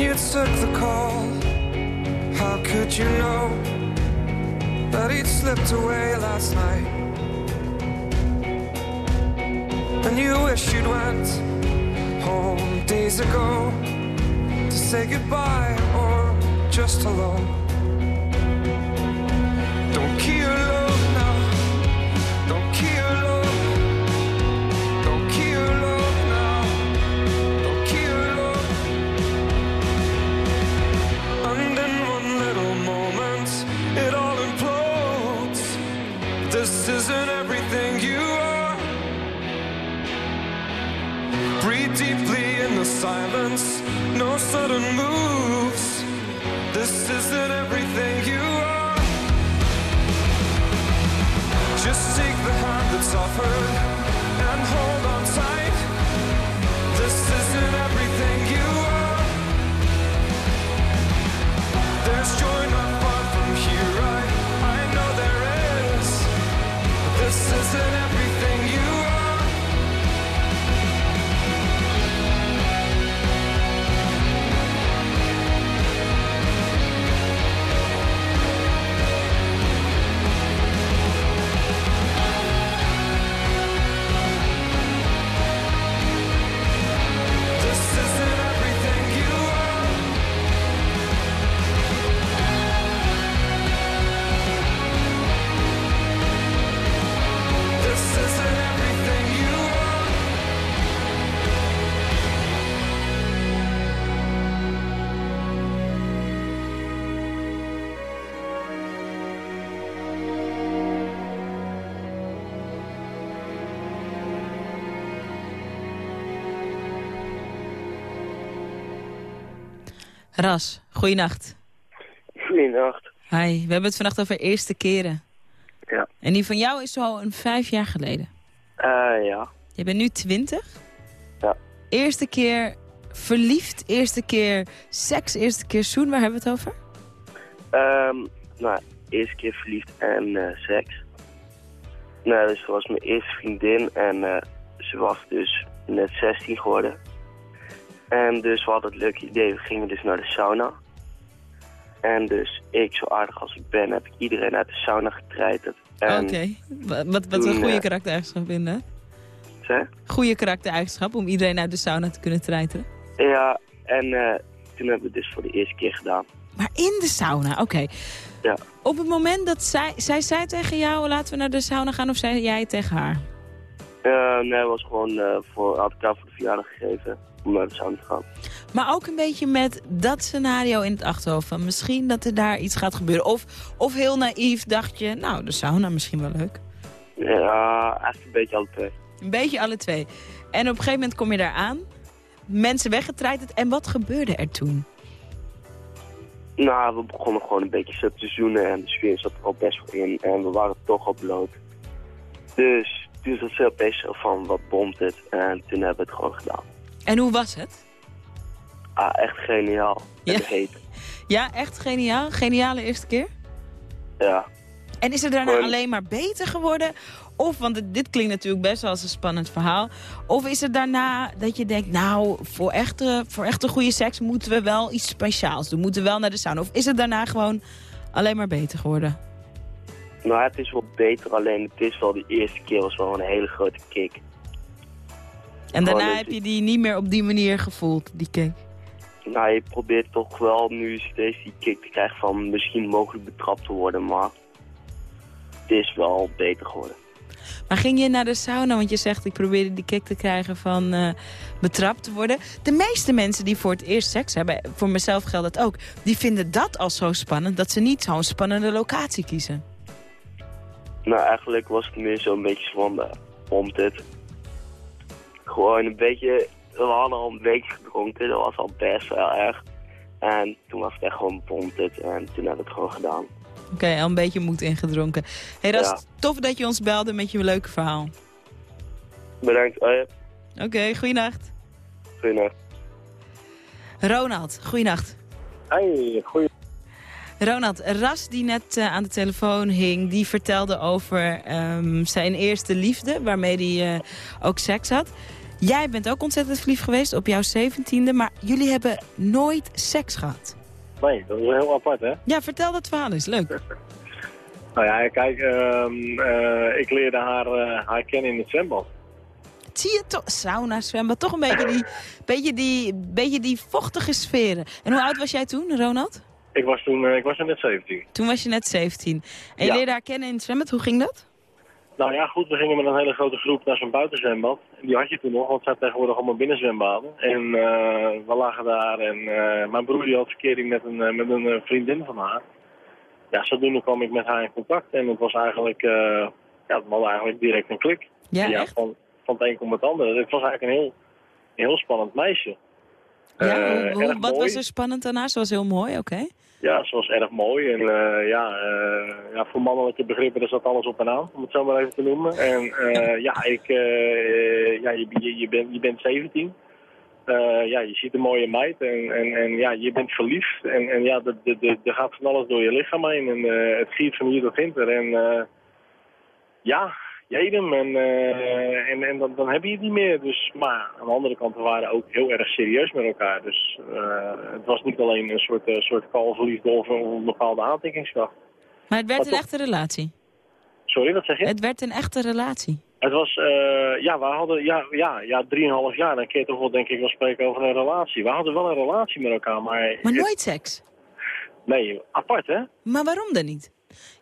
[SPEAKER 13] You took the call, how could you know? that he'd slipped away last night. And you wish you'd went home days ago to say goodbye or just hello. Sudden moves. This isn't everything you are. Just take the hand that's offered and hold on tight. This isn't everything you are. There's joy not far from here, I, I know there is. This isn't
[SPEAKER 3] Ras, goeienacht.
[SPEAKER 14] Goeienacht.
[SPEAKER 3] Hi, we hebben het vannacht over eerste keren.
[SPEAKER 14] Ja.
[SPEAKER 3] En die van jou is zo een vijf jaar geleden.
[SPEAKER 14] Eh, ja.
[SPEAKER 3] Je bent nu twintig.
[SPEAKER 14] Ja.
[SPEAKER 3] Eerste keer verliefd, eerste keer seks, eerste keer zoen. Waar hebben we het over?
[SPEAKER 14] Ehm, nou, eerste keer verliefd en eh, seks. Nou, dus ze was mijn eerste vriendin en eh, ze was dus net 16 geworden. En dus we hadden het leuke idee, we gingen dus naar de sauna. En dus ik, zo aardig als ik ben, heb ik iedereen uit de sauna getreiterd.
[SPEAKER 3] Oké, wat, wat, een goede
[SPEAKER 14] eh,
[SPEAKER 3] karaktereigenschap in, hè?
[SPEAKER 14] Zeg?
[SPEAKER 3] Goede karaktereigenschap om iedereen uit de sauna te kunnen treiteren.
[SPEAKER 14] Ja, en eh, toen hebben we het dus voor de eerste keer gedaan.
[SPEAKER 3] Maar in de sauna, oké.
[SPEAKER 14] Ja.
[SPEAKER 3] Op het moment dat zij, zij zei tegen jou, laten we naar de sauna gaan, of zei jij tegen haar?
[SPEAKER 14] Eh, nee, het was gewoon eh, voor, had ik haar voor de verjaardag gegeven om naar de sauna te gaan.
[SPEAKER 3] Maar ook een beetje met dat scenario in het achterhoofd van misschien dat er daar iets gaat gebeuren. Of, of heel naïef dacht je, nou, de sauna misschien wel leuk.
[SPEAKER 14] Ja, eigenlijk een beetje alle twee.
[SPEAKER 3] Een beetje alle twee. En op een gegeven moment kom je daar aan, mensen weggetreiterd. En wat gebeurde er toen?
[SPEAKER 14] Nou, we begonnen gewoon een beetje zo te zoenen en de sfeer zat er al best wel in en we waren toch al bloot. Dus toen zat ze opeens van, wat bomt het? En toen hebben we het gewoon gedaan.
[SPEAKER 3] En hoe was het?
[SPEAKER 14] Ah, echt geniaal.
[SPEAKER 3] Ja.
[SPEAKER 14] En heet.
[SPEAKER 3] Ja, echt geniaal. Geniale eerste keer.
[SPEAKER 14] Ja.
[SPEAKER 3] En is het daarna alleen maar beter geworden? Of, want dit klinkt natuurlijk best wel als een spannend verhaal. Of is het daarna dat je denkt, nou, voor echte, voor echte goede seks moeten we wel iets speciaals doen. Moeten we wel naar de sauna. Of is het daarna gewoon alleen maar beter geworden?
[SPEAKER 14] Nou, het is wel beter, alleen het is wel de eerste keer was wel een hele grote kick.
[SPEAKER 3] En daarna heb je die niet meer op die manier gevoeld, die kick.
[SPEAKER 14] Nou, je probeert toch wel nu steeds die kick te krijgen van misschien mogelijk betrapt te worden, maar het is wel beter geworden.
[SPEAKER 3] Maar ging je naar de sauna, want je zegt ik probeerde die kick te krijgen van eh, betrapt te worden. De meeste mensen die voor het eerst seks hebben, voor mezelf geldt dat ook, die vinden dat al zo spannend dat ze niet zo'n spannende locatie kiezen.
[SPEAKER 14] Nou, eigenlijk was het meer zo'n beetje van, uh, komt het. Gewoon een beetje, we hadden al een beetje gedronken, dat was al best wel erg. En toen was het echt gewoon bond het en toen hebben we het gewoon gedaan.
[SPEAKER 3] Oké, al een beetje moed ingedronken. hey, Ras,
[SPEAKER 14] Ja.
[SPEAKER 3] tof dat je ons belde met je leuke verhaal.
[SPEAKER 14] Bedankt, oh ja,
[SPEAKER 3] Oké, goeienacht.
[SPEAKER 14] goeienacht.
[SPEAKER 3] Ronald, goeienacht.
[SPEAKER 15] Hey, goeie.
[SPEAKER 3] Ronald, Ras die net eh, aan de telefoon hing, die vertelde over ehm, zijn eerste liefde, waarmee hij eh, ook seks had. Jij bent ook ontzettend verliefd geweest op jouw zeventiende, maar jullie hebben nooit seks gehad.
[SPEAKER 15] Nee, dat is heel apart, hè?
[SPEAKER 3] Ja, vertel dat verhaal eens, leuk.
[SPEAKER 15] Nou ja, kijk, ehm, eh, ik leerde haar, eh, haar kennen in het zwembad.
[SPEAKER 3] Zie je toch, sauna, zwembad, toch een beetje die, beetje, die, beetje die vochtige sferen. En hoe oud was jij toen, Ronald?
[SPEAKER 15] Ik was toen eh, ik was net 17.
[SPEAKER 3] Toen was je net 17. En je
[SPEAKER 15] Ja.
[SPEAKER 3] leerde haar kennen in het zwembad, hoe ging dat?
[SPEAKER 15] Nou ja, goed, we gingen met een hele grote groep naar zo'n buitenzwembad. En die had je toen nog, want het zijn tegenwoordig allemaal binnenzwembaden. En eh, we lagen daar en eh, mijn broer die had verkering met een, eh, met een vriendin van haar. Ja, zodoende kwam ik met haar in contact en het was eigenlijk, ja, we hadden eigenlijk direct een klik.
[SPEAKER 3] Ja?
[SPEAKER 15] Van, van het een komt het ander. Het was eigenlijk een heel, een heel spannend meisje.
[SPEAKER 3] Ja,
[SPEAKER 15] Eh,
[SPEAKER 3] hoe- wat
[SPEAKER 15] mooi.
[SPEAKER 3] was er spannend daarna? Ze was heel mooi, oké.
[SPEAKER 15] Ja, ze was erg mooi. En eh, ja, eh, ja, voor mannelijke begrippen er zat alles op en aan, om het zo maar even te noemen. En ja, ik, eh, ja je, je, je, bent, je bent 17. Eh, ja, je ziet een mooie meid en, en, en ja, je bent verliefd. En, en ja, er- er- er er gaat van alles door je lichaam heen. En het giert van hier tot winter. En ja, jedem. En, eh, en, en dan, dan heb je het niet meer. Dus, maar aan de andere kant, we waren ook heel erg serieus met elkaar. Dus eh, het was niet alleen een soort, eh, soort kalverliefde of een, bepaalde aantikkingskracht.
[SPEAKER 3] Maar het werd
[SPEAKER 15] Maar
[SPEAKER 3] een
[SPEAKER 15] toch-
[SPEAKER 3] echte relatie.
[SPEAKER 15] Sorry, wat zeg je?
[SPEAKER 3] Het werd een echte relatie.
[SPEAKER 15] Het was, ja, we hadden, ja, ja, ja, drieënhalf jaar. Dan je toch wel, denk ik, wel spreken over een relatie. We hadden wel een relatie met elkaar, maar...
[SPEAKER 3] Maar nooit seks.
[SPEAKER 15] Nee, apart, hè?
[SPEAKER 3] Maar waarom dan niet?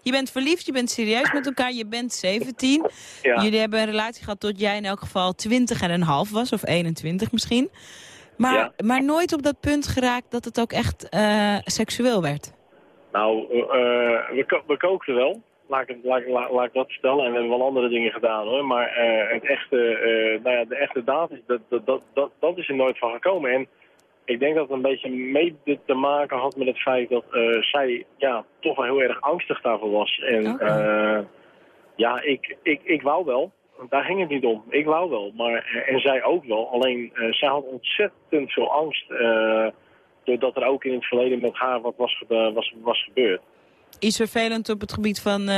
[SPEAKER 3] Je bent verliefd, je bent serieus met elkaar, je bent 17.
[SPEAKER 15] Ja.
[SPEAKER 3] Jullie hebben een relatie gehad tot jij in elk geval 20 en een half was, of 21 misschien. Maar,
[SPEAKER 15] Ja.
[SPEAKER 3] maar nooit op dat punt geraakt dat het ook echt eh, seksueel werd.
[SPEAKER 15] Nou, eh, eh, we, ko- we kookten wel. Laat ik, laat, laat, laat ik dat vertellen. En we hebben wel andere dingen gedaan hoor. Maar het echte, nou ja, de echte daad is, dat, dat, dat, dat, dat is er nooit van gekomen. En ik denk dat het een beetje mede te maken had met het feit dat eh, zij ja, toch wel heel erg angstig daarvoor was. En eh, ja, ik, ik, ik wou wel. Daar ging het niet om. Ik wou wel. Maar, eh, en zij ook wel. Alleen, zij had ontzettend veel angst. doordat er ook in het verleden met haar wat was, was, was gebeurd.
[SPEAKER 3] Iets vervelend op het gebied van,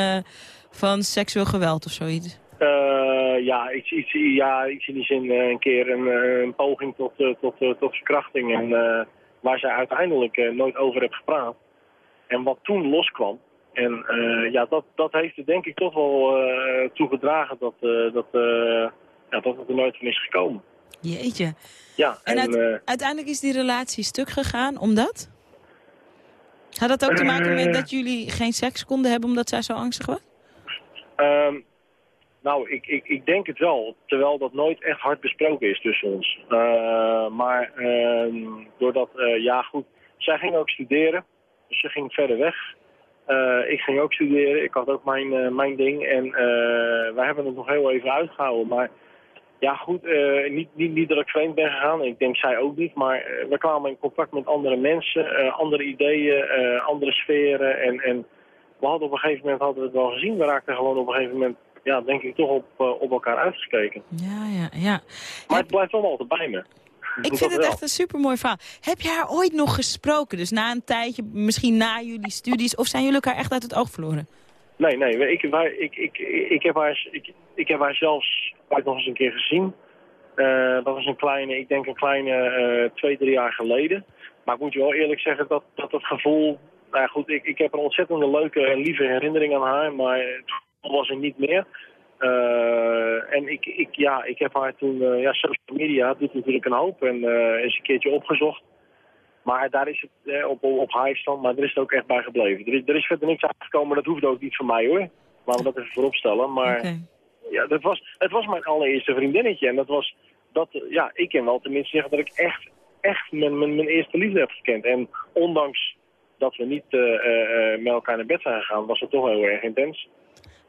[SPEAKER 3] van seksueel geweld of zoiets.
[SPEAKER 15] Eh, ja, iets, iets, ja, iets in die zin eh, een keer een, eh, een poging tot, tot, tot verkrachting. En waar zij uiteindelijk nooit over heeft gepraat. En wat toen loskwam. En ja, dat, dat heeft er denk ik toch wel toe gedragen dat, dat, ja, dat het er nooit van is gekomen.
[SPEAKER 3] Jeetje.
[SPEAKER 15] Ja,
[SPEAKER 3] En
[SPEAKER 15] en,
[SPEAKER 3] uit- uiteindelijk is die relatie stuk gegaan, omdat? Had dat ook te maken met dat jullie geen seks konden hebben omdat zij zo angstig was?
[SPEAKER 15] Ehm, nou, ik, ik, ik denk het wel. Terwijl dat nooit echt hard besproken is tussen ons. Eh, maar ehm, doordat, eh, ja goed, zij ging ook studeren. Dus ze ging verder weg. Eh, ik ging ook studeren. Ik had ook mijn, mijn ding. En wij hebben het nog heel even uitgehouden. Maar ja goed, niet, niet, niet dat ik vreemd ben gegaan. Ik denk zij ook niet. Maar we kwamen in contact met andere mensen. andere ideeën, andere sferen. En, en we hadden op een gegeven moment hadden we het wel gezien. We raakten gewoon op een gegeven moment, ja, denk ik, toch op, eh, op elkaar uitgekeken.
[SPEAKER 3] Ja, ja, ja.
[SPEAKER 15] Maar het blijft wel altijd bij me.
[SPEAKER 3] Ik vind het echt een supermooi verhaal. Heb je haar ooit nog gesproken? Dus na een tijdje, misschien na jullie studies? Of zijn jullie elkaar echt uit het oog verloren?
[SPEAKER 15] Nee, nee, ik, wij, ik, ik, ik, heb haar, ik, ik heb haar zelfs ooit nog eens een keer gezien. Eh, dat was een kleine, ik denk een kleine eh, twee, drie jaar geleden. Maar ik moet je wel eerlijk zeggen dat dat, het gevoel... Nou goed, ik, ik heb een ontzettende leuke en lieve herinnering aan haar, maar het was er niet meer. Eh, en ik, ik, ja, ik heb haar toen, eh, ja, social media doet natuurlijk een hoop en eh, is een keertje opgezocht. Maar daar is het eh, op, op stand, maar er is het ook echt bij gebleven. Er is, er is verder niks uitgekomen, dat hoeft ook niet van mij hoor. Laten we dat even vooropstellen. Maar ja, dat was, het was mijn allereerste vriendinnetje. En dat was, dat, ja, ik kan wel tenminste zeggen dat ik echt, echt mijn, mijn, mijn eerste liefde heb gekend. En ondanks dat we niet met elkaar naar bed zijn gegaan, was het toch heel erg intens.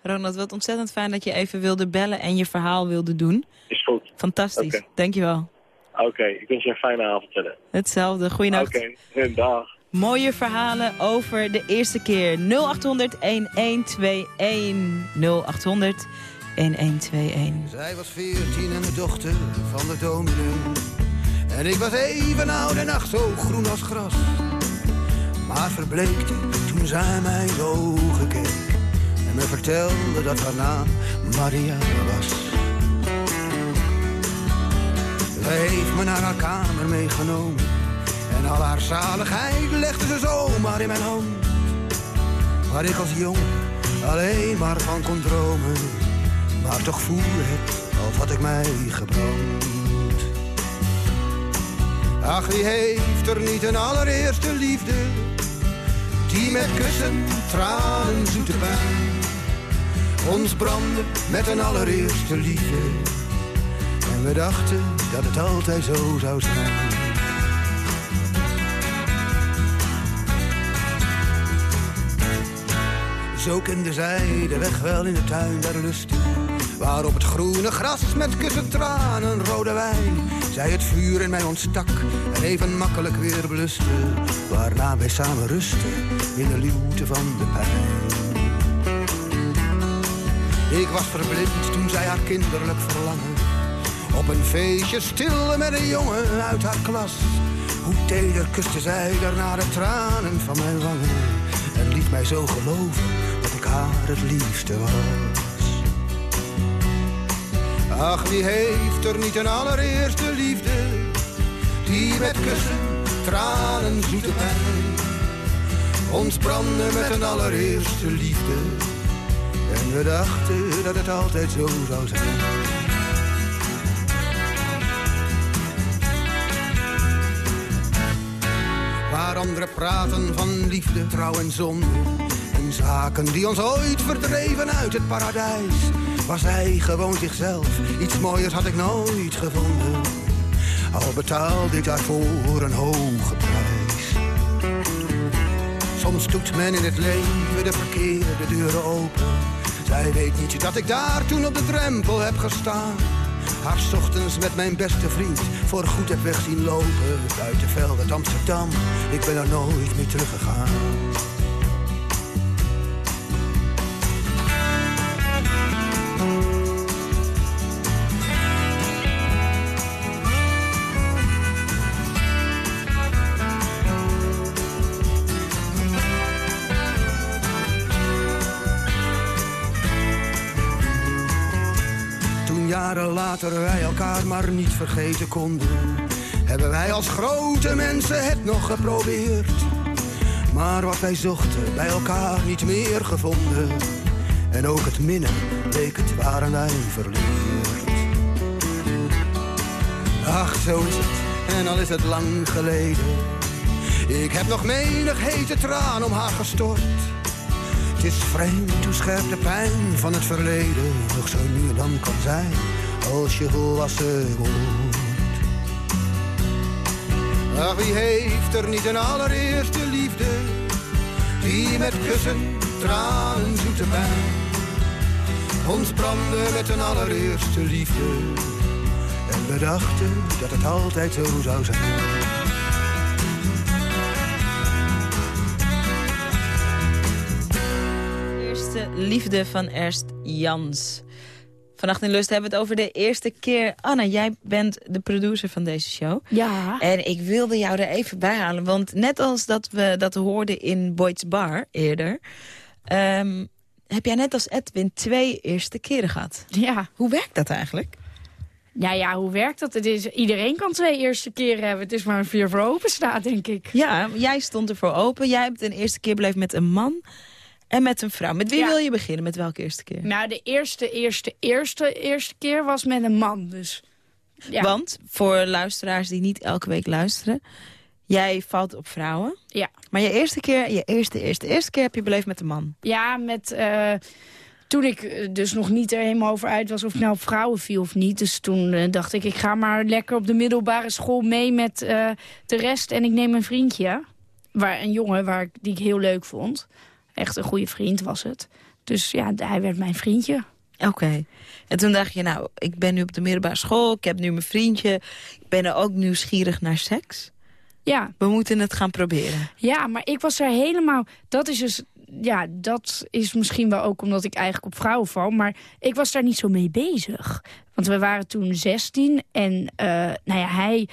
[SPEAKER 3] Ronald, wat ontzettend fijn dat je even wilde bellen en je verhaal wilde doen.
[SPEAKER 15] Is goed.
[SPEAKER 3] Fantastisch,
[SPEAKER 15] Oké.
[SPEAKER 3] dankjewel.
[SPEAKER 15] Oké, ik wens je een fijne avond verder.
[SPEAKER 3] Hetzelfde, goeienacht.
[SPEAKER 15] Oké, okay. dag.
[SPEAKER 3] Mooie verhalen over de eerste keer. 0800 1121 0800 1121.
[SPEAKER 16] Zij was veertien en de dochter van de dominee. En ik was even oude nacht, zo groen als gras. Maar verbleekte toen zij mij in de ogen keek. En me vertelde dat haar naam Maria was. Zij heeft me naar haar kamer meegenomen. En al haar zaligheid legde ze zomaar in mijn hand. Waar ik als jong alleen maar van kon dromen. Maar toch voelde het, als had ik mij gebrand. Ach, wie heeft er niet een allereerste liefde? Die met kussen, tranen, zoete pijn. Ons brandde met een allereerste liefde. En we dachten dat het altijd zo zou zijn. Zo kende zij de weg wel in de tuin der lusten. Waar op het groene gras met kussen tranen rode wijn. Zij het vuur in mij ontstak en even makkelijk weer bluste. Waarna wij samen rusten in de luwte van de pijn. Ik was verblind toen zij haar kinderlijk verlangen. Op een feestje stil met een jongen uit haar klas. Hoe teder kuste zij daarna de tranen van mijn wangen. En liet mij zo geloven dat ik haar het liefste was. Ach, wie heeft er niet een allereerste liefde? Die met kussen, tranen, zoete pijn. Ons brandde met een allereerste liefde. En we dachten dat het altijd zo zou zijn. Waar anderen praten van liefde, trouw en zonde. En zaken die ons ooit verdreven uit het paradijs. Was zij gewoon zichzelf, iets mooiers had ik nooit gevonden. Al betaalde ik daarvoor een hoge prijs. Soms doet men in het leven de verkeerde deuren open. Zij weet niet dat ik daar toen op de drempel heb gestaan. Haar ochtends met mijn beste vriend voor goed heb weg zien lopen. Buitenveld uit Amsterdam, ik ben er nooit meer teruggegaan. Later wij elkaar maar niet vergeten konden, hebben wij als grote mensen het nog geprobeerd. Maar wat wij zochten, bij elkaar niet meer gevonden. En ook het minnen, leek het waren wij verleerd. Ach, zo is het, en al is het lang geleden. Ik heb nog menig hete traan om haar gestort. Het is vreemd hoe scherp de pijn van het verleden nog zo nu en dan kan zijn als je volwassen wordt. Ach, wie heeft er niet een allereerste liefde die met kussen, tranen, zoete pijn ons brandde met een allereerste liefde en we dachten dat het altijd zo zou zijn.
[SPEAKER 3] Eerste liefde van Ernst Jans. Vannacht in Lust hebben we het over de eerste keer. Anna, jij bent de producer van deze show.
[SPEAKER 17] Ja.
[SPEAKER 3] En ik wilde jou er even bij halen. Want net als dat we dat hoorden in Boyd's Bar eerder... ehm, heb jij net als Edwin twee eerste keren gehad.
[SPEAKER 17] Ja.
[SPEAKER 3] Hoe werkt dat eigenlijk?
[SPEAKER 17] Ja, ja, hoe werkt dat? Het is, iedereen kan twee eerste keren hebben. Het is maar een vier voor open staat, denk ik.
[SPEAKER 3] Ja, jij stond ervoor open. Jij hebt een eerste keer beleefd met een man en met een vrouw. Met wie
[SPEAKER 17] Ja.
[SPEAKER 3] wil je beginnen? Met welke eerste keer?
[SPEAKER 17] Nou, de eerste, eerste, eerste, eerste keer was met een man, dus... Ja.
[SPEAKER 3] Want, voor luisteraars die niet elke week luisteren... jij valt op vrouwen.
[SPEAKER 17] Ja.
[SPEAKER 3] Maar je eerste keer, je eerste, eerste, eerste keer heb je beleefd met een man.
[SPEAKER 17] Ja, met... eh, toen ik eh, dus nog niet er helemaal over uit was of ik nou op vrouwen viel of niet. Dus toen eh, dacht ik, ik ga maar lekker op de middelbare school mee met de rest. En ik neem een vriendje, waar, een jongen waar ik, die ik heel leuk vond. Echt een goede vriend was het. Dus ja, hij werd mijn vriendje.
[SPEAKER 3] Oké. En toen dacht je, nou, ik ben nu op de middelbare school. Ik heb nu mijn vriendje. Ik ben er ook nieuwsgierig naar seks.
[SPEAKER 17] Ja.
[SPEAKER 3] We moeten het gaan proberen.
[SPEAKER 17] Ja, maar ik was er helemaal... Dat is dus... Ja, dat is misschien wel ook omdat ik eigenlijk op vrouwen val. Maar ik was daar niet zo mee bezig. Want we waren toen 16 en eh, nou ja, hij...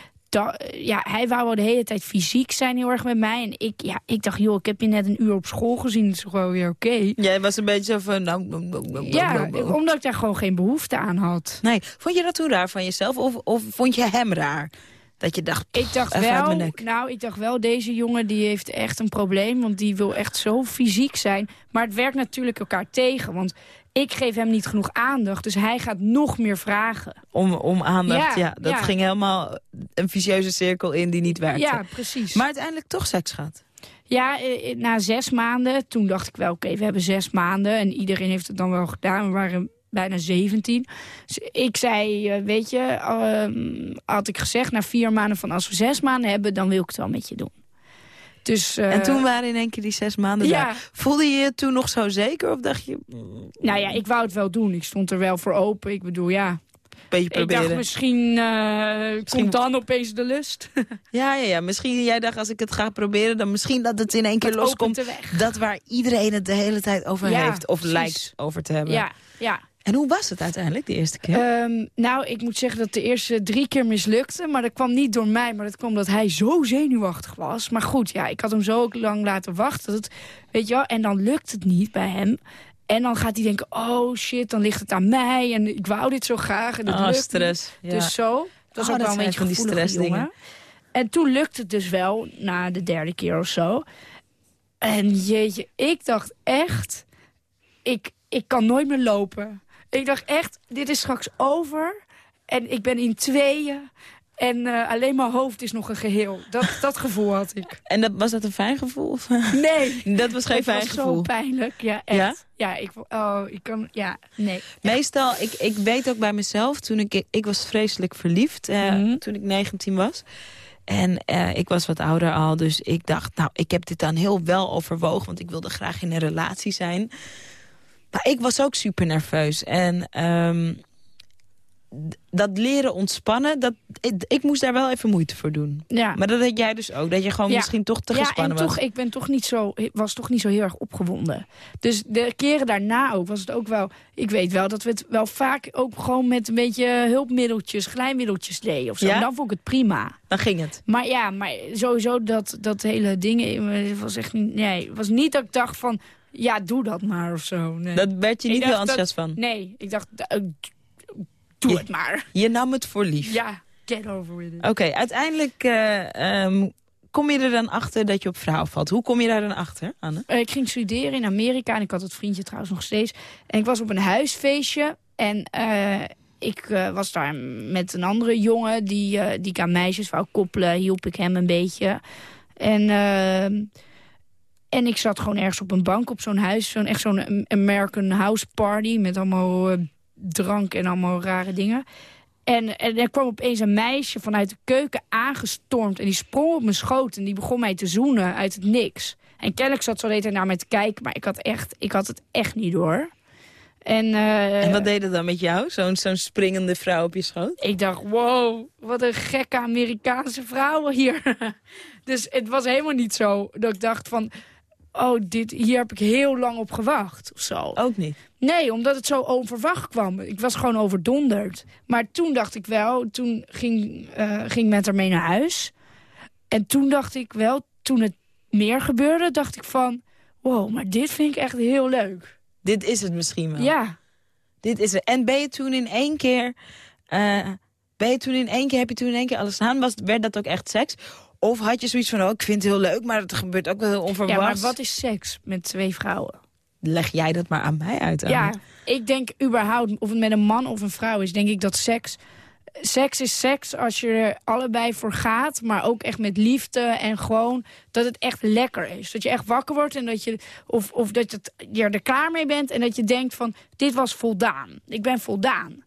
[SPEAKER 17] ja, hij wou wel de hele tijd fysiek zijn heel erg met mij. En ik, ja, ik dacht, joh, ik heb je net een uur op school gezien. Het is gewoon weer oké.
[SPEAKER 3] Jij was een beetje zo van... Nou, nou, nou, nou,
[SPEAKER 17] Ja, omdat ik daar gewoon geen behoefte aan had.
[SPEAKER 3] Nee, vond je dat toen raar van jezelf? Of, of vond je hem raar? Dat je dacht,
[SPEAKER 17] Ik dacht wel, nou, ik dacht wel, deze jongen die heeft echt een probleem. Want die wil echt zo fysiek zijn. Maar het werkt natuurlijk elkaar tegen. Want ik geef hem niet genoeg aandacht. Dus hij gaat nog meer vragen.
[SPEAKER 3] Om, om aandacht, ja.
[SPEAKER 17] Ja,
[SPEAKER 3] dat
[SPEAKER 17] ja.
[SPEAKER 3] ging helemaal een vicieuze cirkel in die niet werkte.
[SPEAKER 17] Ja, precies.
[SPEAKER 3] Maar uiteindelijk toch seks gehad.
[SPEAKER 17] Ja, eh, eh, na zes maanden, toen dacht ik wel, oké, we hebben zes maanden. En iedereen heeft het dan wel gedaan. We waren bijna 17. Dus ik zei, eh, weet je, ehm, had ik gezegd na vier maanden van als we zes maanden hebben, dan wil ik het wel met je doen. Dus, eh,
[SPEAKER 3] en toen waren in één keer die zes maanden
[SPEAKER 17] ja.
[SPEAKER 3] daar. Voelde je je toen nog zo zeker? Of dacht je, mm,
[SPEAKER 17] Nou ja, ik wou het wel doen. Ik stond er wel voor open. Ik bedoel, ja.
[SPEAKER 3] beetje
[SPEAKER 17] Ik
[SPEAKER 3] proberen?
[SPEAKER 17] dacht, misschien, eh, komt dan opeens de lust.
[SPEAKER 3] Ja, ja, ja. Misschien jij dacht, als ik het ga proberen... dan misschien dat het in één keer
[SPEAKER 17] Dat
[SPEAKER 3] loskomt. Dat waar iedereen het de hele tijd over
[SPEAKER 17] Ja,
[SPEAKER 3] heeft. Of
[SPEAKER 17] precies.
[SPEAKER 3] lijkt over te hebben.
[SPEAKER 17] Ja, ja.
[SPEAKER 3] En hoe was het uiteindelijk, de eerste keer?
[SPEAKER 17] Ehm, nou, ik moet zeggen dat de eerste drie keer mislukte. Maar dat kwam niet door mij, maar dat kwam omdat hij zo zenuwachtig was. Maar goed, ja, ik had hem zo lang laten wachten. Dat weet je wel, en dan lukt het niet bij hem. En dan gaat hij denken, oh shit, dan ligt het aan mij. En ik wou dit zo graag en het
[SPEAKER 3] Oh,
[SPEAKER 17] lukt
[SPEAKER 3] stress, ja.
[SPEAKER 17] Dus zo, dat is
[SPEAKER 3] Oh,
[SPEAKER 17] ook
[SPEAKER 3] dat
[SPEAKER 17] wel een beetje
[SPEAKER 3] van die stressdingen.
[SPEAKER 17] En toen lukte het dus wel, na de derde keer of zo. En jeetje, ik dacht echt, ik, ik kan nooit meer lopen. Ik dacht echt, dit is straks over. En ik ben in tweeën. En eh, alleen mijn hoofd is nog een geheel. Dat, dat gevoel had ik.
[SPEAKER 3] En dat, was dat een fijn gevoel? Of?
[SPEAKER 17] Nee.
[SPEAKER 3] dat was geen
[SPEAKER 17] Het
[SPEAKER 3] fijn
[SPEAKER 17] was
[SPEAKER 3] gevoel.
[SPEAKER 17] zo pijnlijk. Ja, echt.
[SPEAKER 3] Ja?
[SPEAKER 17] Ja? ik, oh, ik kan, ja, nee.
[SPEAKER 3] Meestal, ik, ik weet ook bij mezelf, toen ik, ik was vreselijk verliefd eh,
[SPEAKER 17] Mhm.
[SPEAKER 3] toen ik 19 was. En eh, ik was wat ouder al, dus ik dacht, nou, ik heb dit dan heel wel overwogen, want ik wilde graag in een relatie zijn. Maar ik was ook super nerveus. En ehm, dat leren ontspannen, dat, ik, ik moest daar wel even moeite voor doen.
[SPEAKER 17] Ja.
[SPEAKER 3] Maar dat had jij dus ook, dat je gewoon
[SPEAKER 17] Ja.
[SPEAKER 3] misschien toch te
[SPEAKER 17] ja,
[SPEAKER 3] gespannen
[SPEAKER 17] en
[SPEAKER 3] was.
[SPEAKER 17] toch, ik ben toch niet zo, was toch niet zo heel erg opgewonden. Dus de keren daarna ook was het ook wel... Ik weet wel dat we het wel vaak ook gewoon met een beetje hulpmiddeltjes, glijmiddeltjes deden of zo.
[SPEAKER 3] Ja?
[SPEAKER 17] Dan vond ik het prima.
[SPEAKER 3] Dan ging het.
[SPEAKER 17] Maar ja, maar sowieso dat, dat hele ding eh, was echt niet... Nee, het was niet dat ik dacht van... Ja, doe dat maar of zo. Nee.
[SPEAKER 3] Dat werd je niet heel
[SPEAKER 17] dacht dat-
[SPEAKER 3] enthousiast van?
[SPEAKER 17] Nee, ik dacht, eh, doe het maar.
[SPEAKER 3] Je nam het voor lief.
[SPEAKER 17] Ja, get over with it.
[SPEAKER 3] Oké, uiteindelijk eh, ehm, kom je er dan achter dat je op vrouw valt. Hoe kom je daar dan achter, Anne?
[SPEAKER 17] Eh, ik ging studeren in Amerika en ik had het vriendje trouwens nog steeds. En ik was op een huisfeestje en eh, ik eh, was daar met een andere jongen die, eh, die ik aan meisjes wou koppelen. Hielp ik hem een beetje. En, eh, en ik zat gewoon ergens op een bank op zo'n huis. Zo'n echt zo'n American house party met allemaal eh, drank en allemaal rare dingen. En, en er kwam opeens een meisje vanuit de keuken aangestormd. En die sprong op mijn schoot en die begon mij te zoenen uit het niks. En kennelijk zat ze al de hele tijd naar mij te kijken. Maar ik had, echt, ik had het echt niet door. En, eh,
[SPEAKER 3] En wat deed het dan met jou? Zo'n zo'n springende vrouw op je schoot?
[SPEAKER 17] ik dacht, wow, wat een gekke Amerikaanse vrouw hier. dus het was helemaal niet zo dat ik dacht van... oh, dit, hier heb ik heel lang op gewacht of zo.
[SPEAKER 3] Ook niet?
[SPEAKER 17] Nee, omdat het zo onverwacht kwam. Ik was gewoon overdonderd. Maar toen dacht ik wel, toen ging, eh, ging met haar mee naar huis. En toen dacht ik wel, toen het meer gebeurde, dacht ik van... wow, maar dit vind ik echt heel leuk.
[SPEAKER 3] Dit is het misschien wel.
[SPEAKER 17] Ja.
[SPEAKER 3] Dit is het. En ben je toen in één keer... eh, ben je toen in één keer, heb je toen in één keer alles gedaan? Was, werd dat ook echt seks? Of had je zoiets van, oh, ik vind het heel leuk, maar het gebeurt ook wel heel
[SPEAKER 17] Ja,
[SPEAKER 3] onverwachts?
[SPEAKER 17] maar wat is seks met twee vrouwen?
[SPEAKER 3] Leg jij dat maar aan mij uit, Anne.
[SPEAKER 17] Ja, ik denk überhaupt, of het met een man of een vrouw is, denk ik dat seks... Seks is seks als je er allebei voor gaat, maar ook echt met liefde en gewoon dat het echt lekker is. Dat je echt wakker wordt en dat je, of, of dat je er klaar mee bent en dat je denkt van, dit was voldaan. Ik ben voldaan.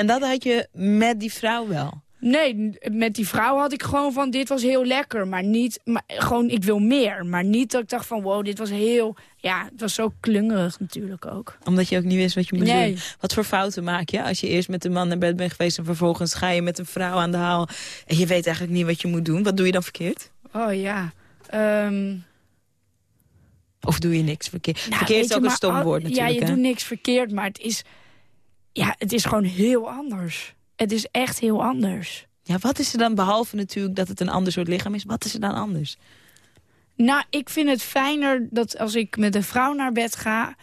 [SPEAKER 3] En dat had je met die vrouw wel?
[SPEAKER 17] Nee, met die vrouw had ik gewoon van, dit was heel lekker. Maar niet, maar gewoon, ik wil meer. Maar niet dat ik dacht van, wow, dit was heel... Ja, het was zo klungerig natuurlijk ook.
[SPEAKER 3] Omdat je ook niet wist wat je moest
[SPEAKER 17] Nee.
[SPEAKER 3] doen. Wat voor fouten maak je als je eerst met een man naar bed bent geweest... en vervolgens ga je met een vrouw aan de haal... en je weet eigenlijk niet wat je moet doen. Wat doe je dan verkeerd?
[SPEAKER 17] Oh ja, Ehm,
[SPEAKER 3] Of doe je niks verkeerd?
[SPEAKER 17] nou,
[SPEAKER 3] verkeerd is
[SPEAKER 17] je,
[SPEAKER 3] ook een stom woord natuurlijk.
[SPEAKER 17] Ja, je
[SPEAKER 3] hè?
[SPEAKER 17] doet niks verkeerd, maar het is... Ja, het is gewoon heel anders. Het is echt heel anders.
[SPEAKER 3] Ja, wat is er dan, behalve natuurlijk dat het een ander soort lichaam is... wat is er dan anders?
[SPEAKER 17] Nou, ik vind het fijner dat als ik met een vrouw naar bed ga...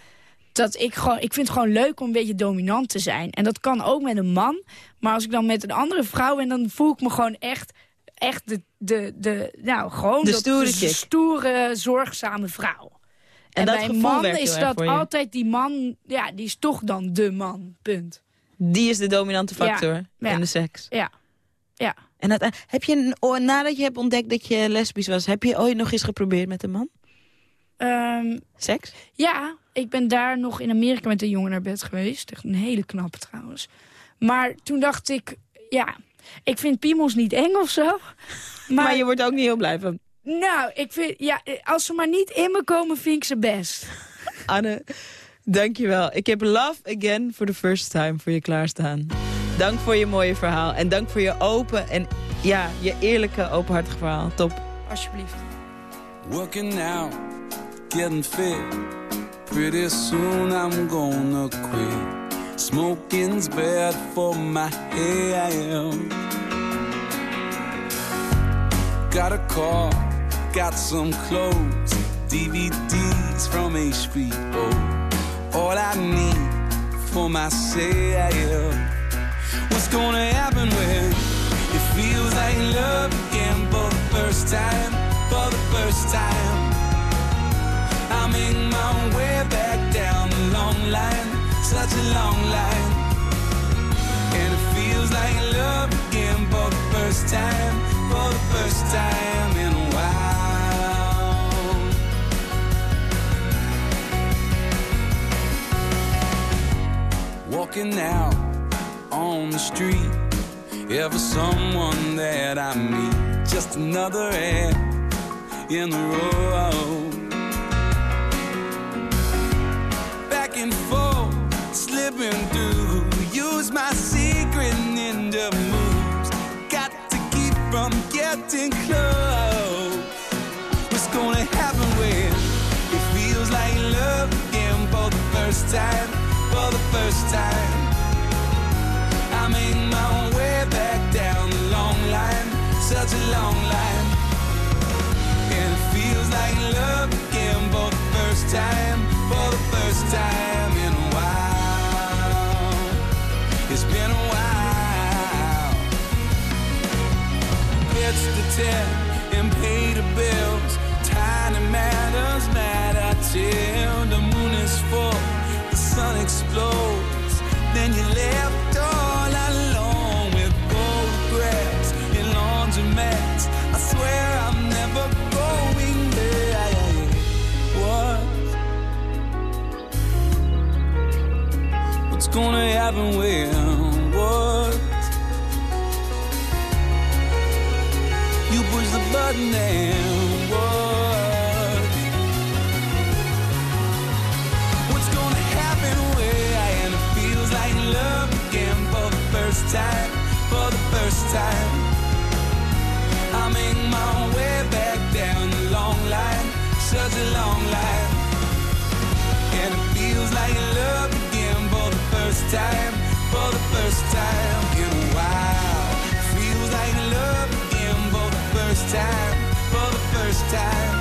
[SPEAKER 17] dat ik gewoon... Ik vind het gewoon leuk om een beetje dominant te zijn. En dat kan ook met een man. Maar als ik dan met een andere vrouw ben, dan voel ik me gewoon echt echt de, de, de nou, gewoon
[SPEAKER 3] De
[SPEAKER 17] dat-
[SPEAKER 3] stoere
[SPEAKER 17] de stoere, zorgzame vrouw. En,
[SPEAKER 3] dat
[SPEAKER 17] bij een man is dat altijd die man, ja, die is toch dan de man, punt.
[SPEAKER 3] Die is de dominante factor
[SPEAKER 17] Ja, ja.
[SPEAKER 3] in de seks.
[SPEAKER 17] Ja, ja.
[SPEAKER 3] En dat, heb je, nadat je hebt ontdekt dat je lesbisch was... heb je ooit nog eens geprobeerd met een man?
[SPEAKER 17] Ehm,
[SPEAKER 3] Seks?
[SPEAKER 17] Ja, ik ben daar nog in Amerika met een jongen naar bed geweest. Echt een hele knappe trouwens. Maar toen dacht ik, ja, ik vind piemels niet eng of zo. Maar,
[SPEAKER 3] Maar je wordt ook niet heel blij van.
[SPEAKER 17] Nou, ik vind, ja, als ze maar niet in me komen, vind ik ze best.
[SPEAKER 3] Anne, dankjewel. Ik heb love again for the first time voor je klaarstaan. Dank voor je mooie verhaal. En dank voor je open en ja, je eerlijke, openhartige verhaal. Top.
[SPEAKER 17] Alsjeblieft.
[SPEAKER 18] Working out, getting fit. Pretty soon I'm gonna quit. Smoking's bad for my health. Got a car, got some clothes, DVDs from HBO. All I need for myself. What's gonna happen when it feels like love again for the first time? For the first time, I make my way back down the long line, such a long line. And it feels like love again for the first time, for the first time in a while. Walking out on the street, ever someone that I meet, just another hand in the road. Back and forth, slipping through. Use my secret ninja moves. Got to keep from getting close. What's gonna happen when it feels like love again for the first time? First time, I make my way back down the long line, such a long line. And it feels like love again for the first time, for the first time in a while. It's been a while. It's the ten and pay the bills. Tiny matters matter till the moon is full, sun explodes. Then you're left all alone with photographs in laundromats. I swear I'm never going there. What? What's gonna happen when? What? You push the button and time, for the first time in a while. Feels like love again for the first time, for the first time.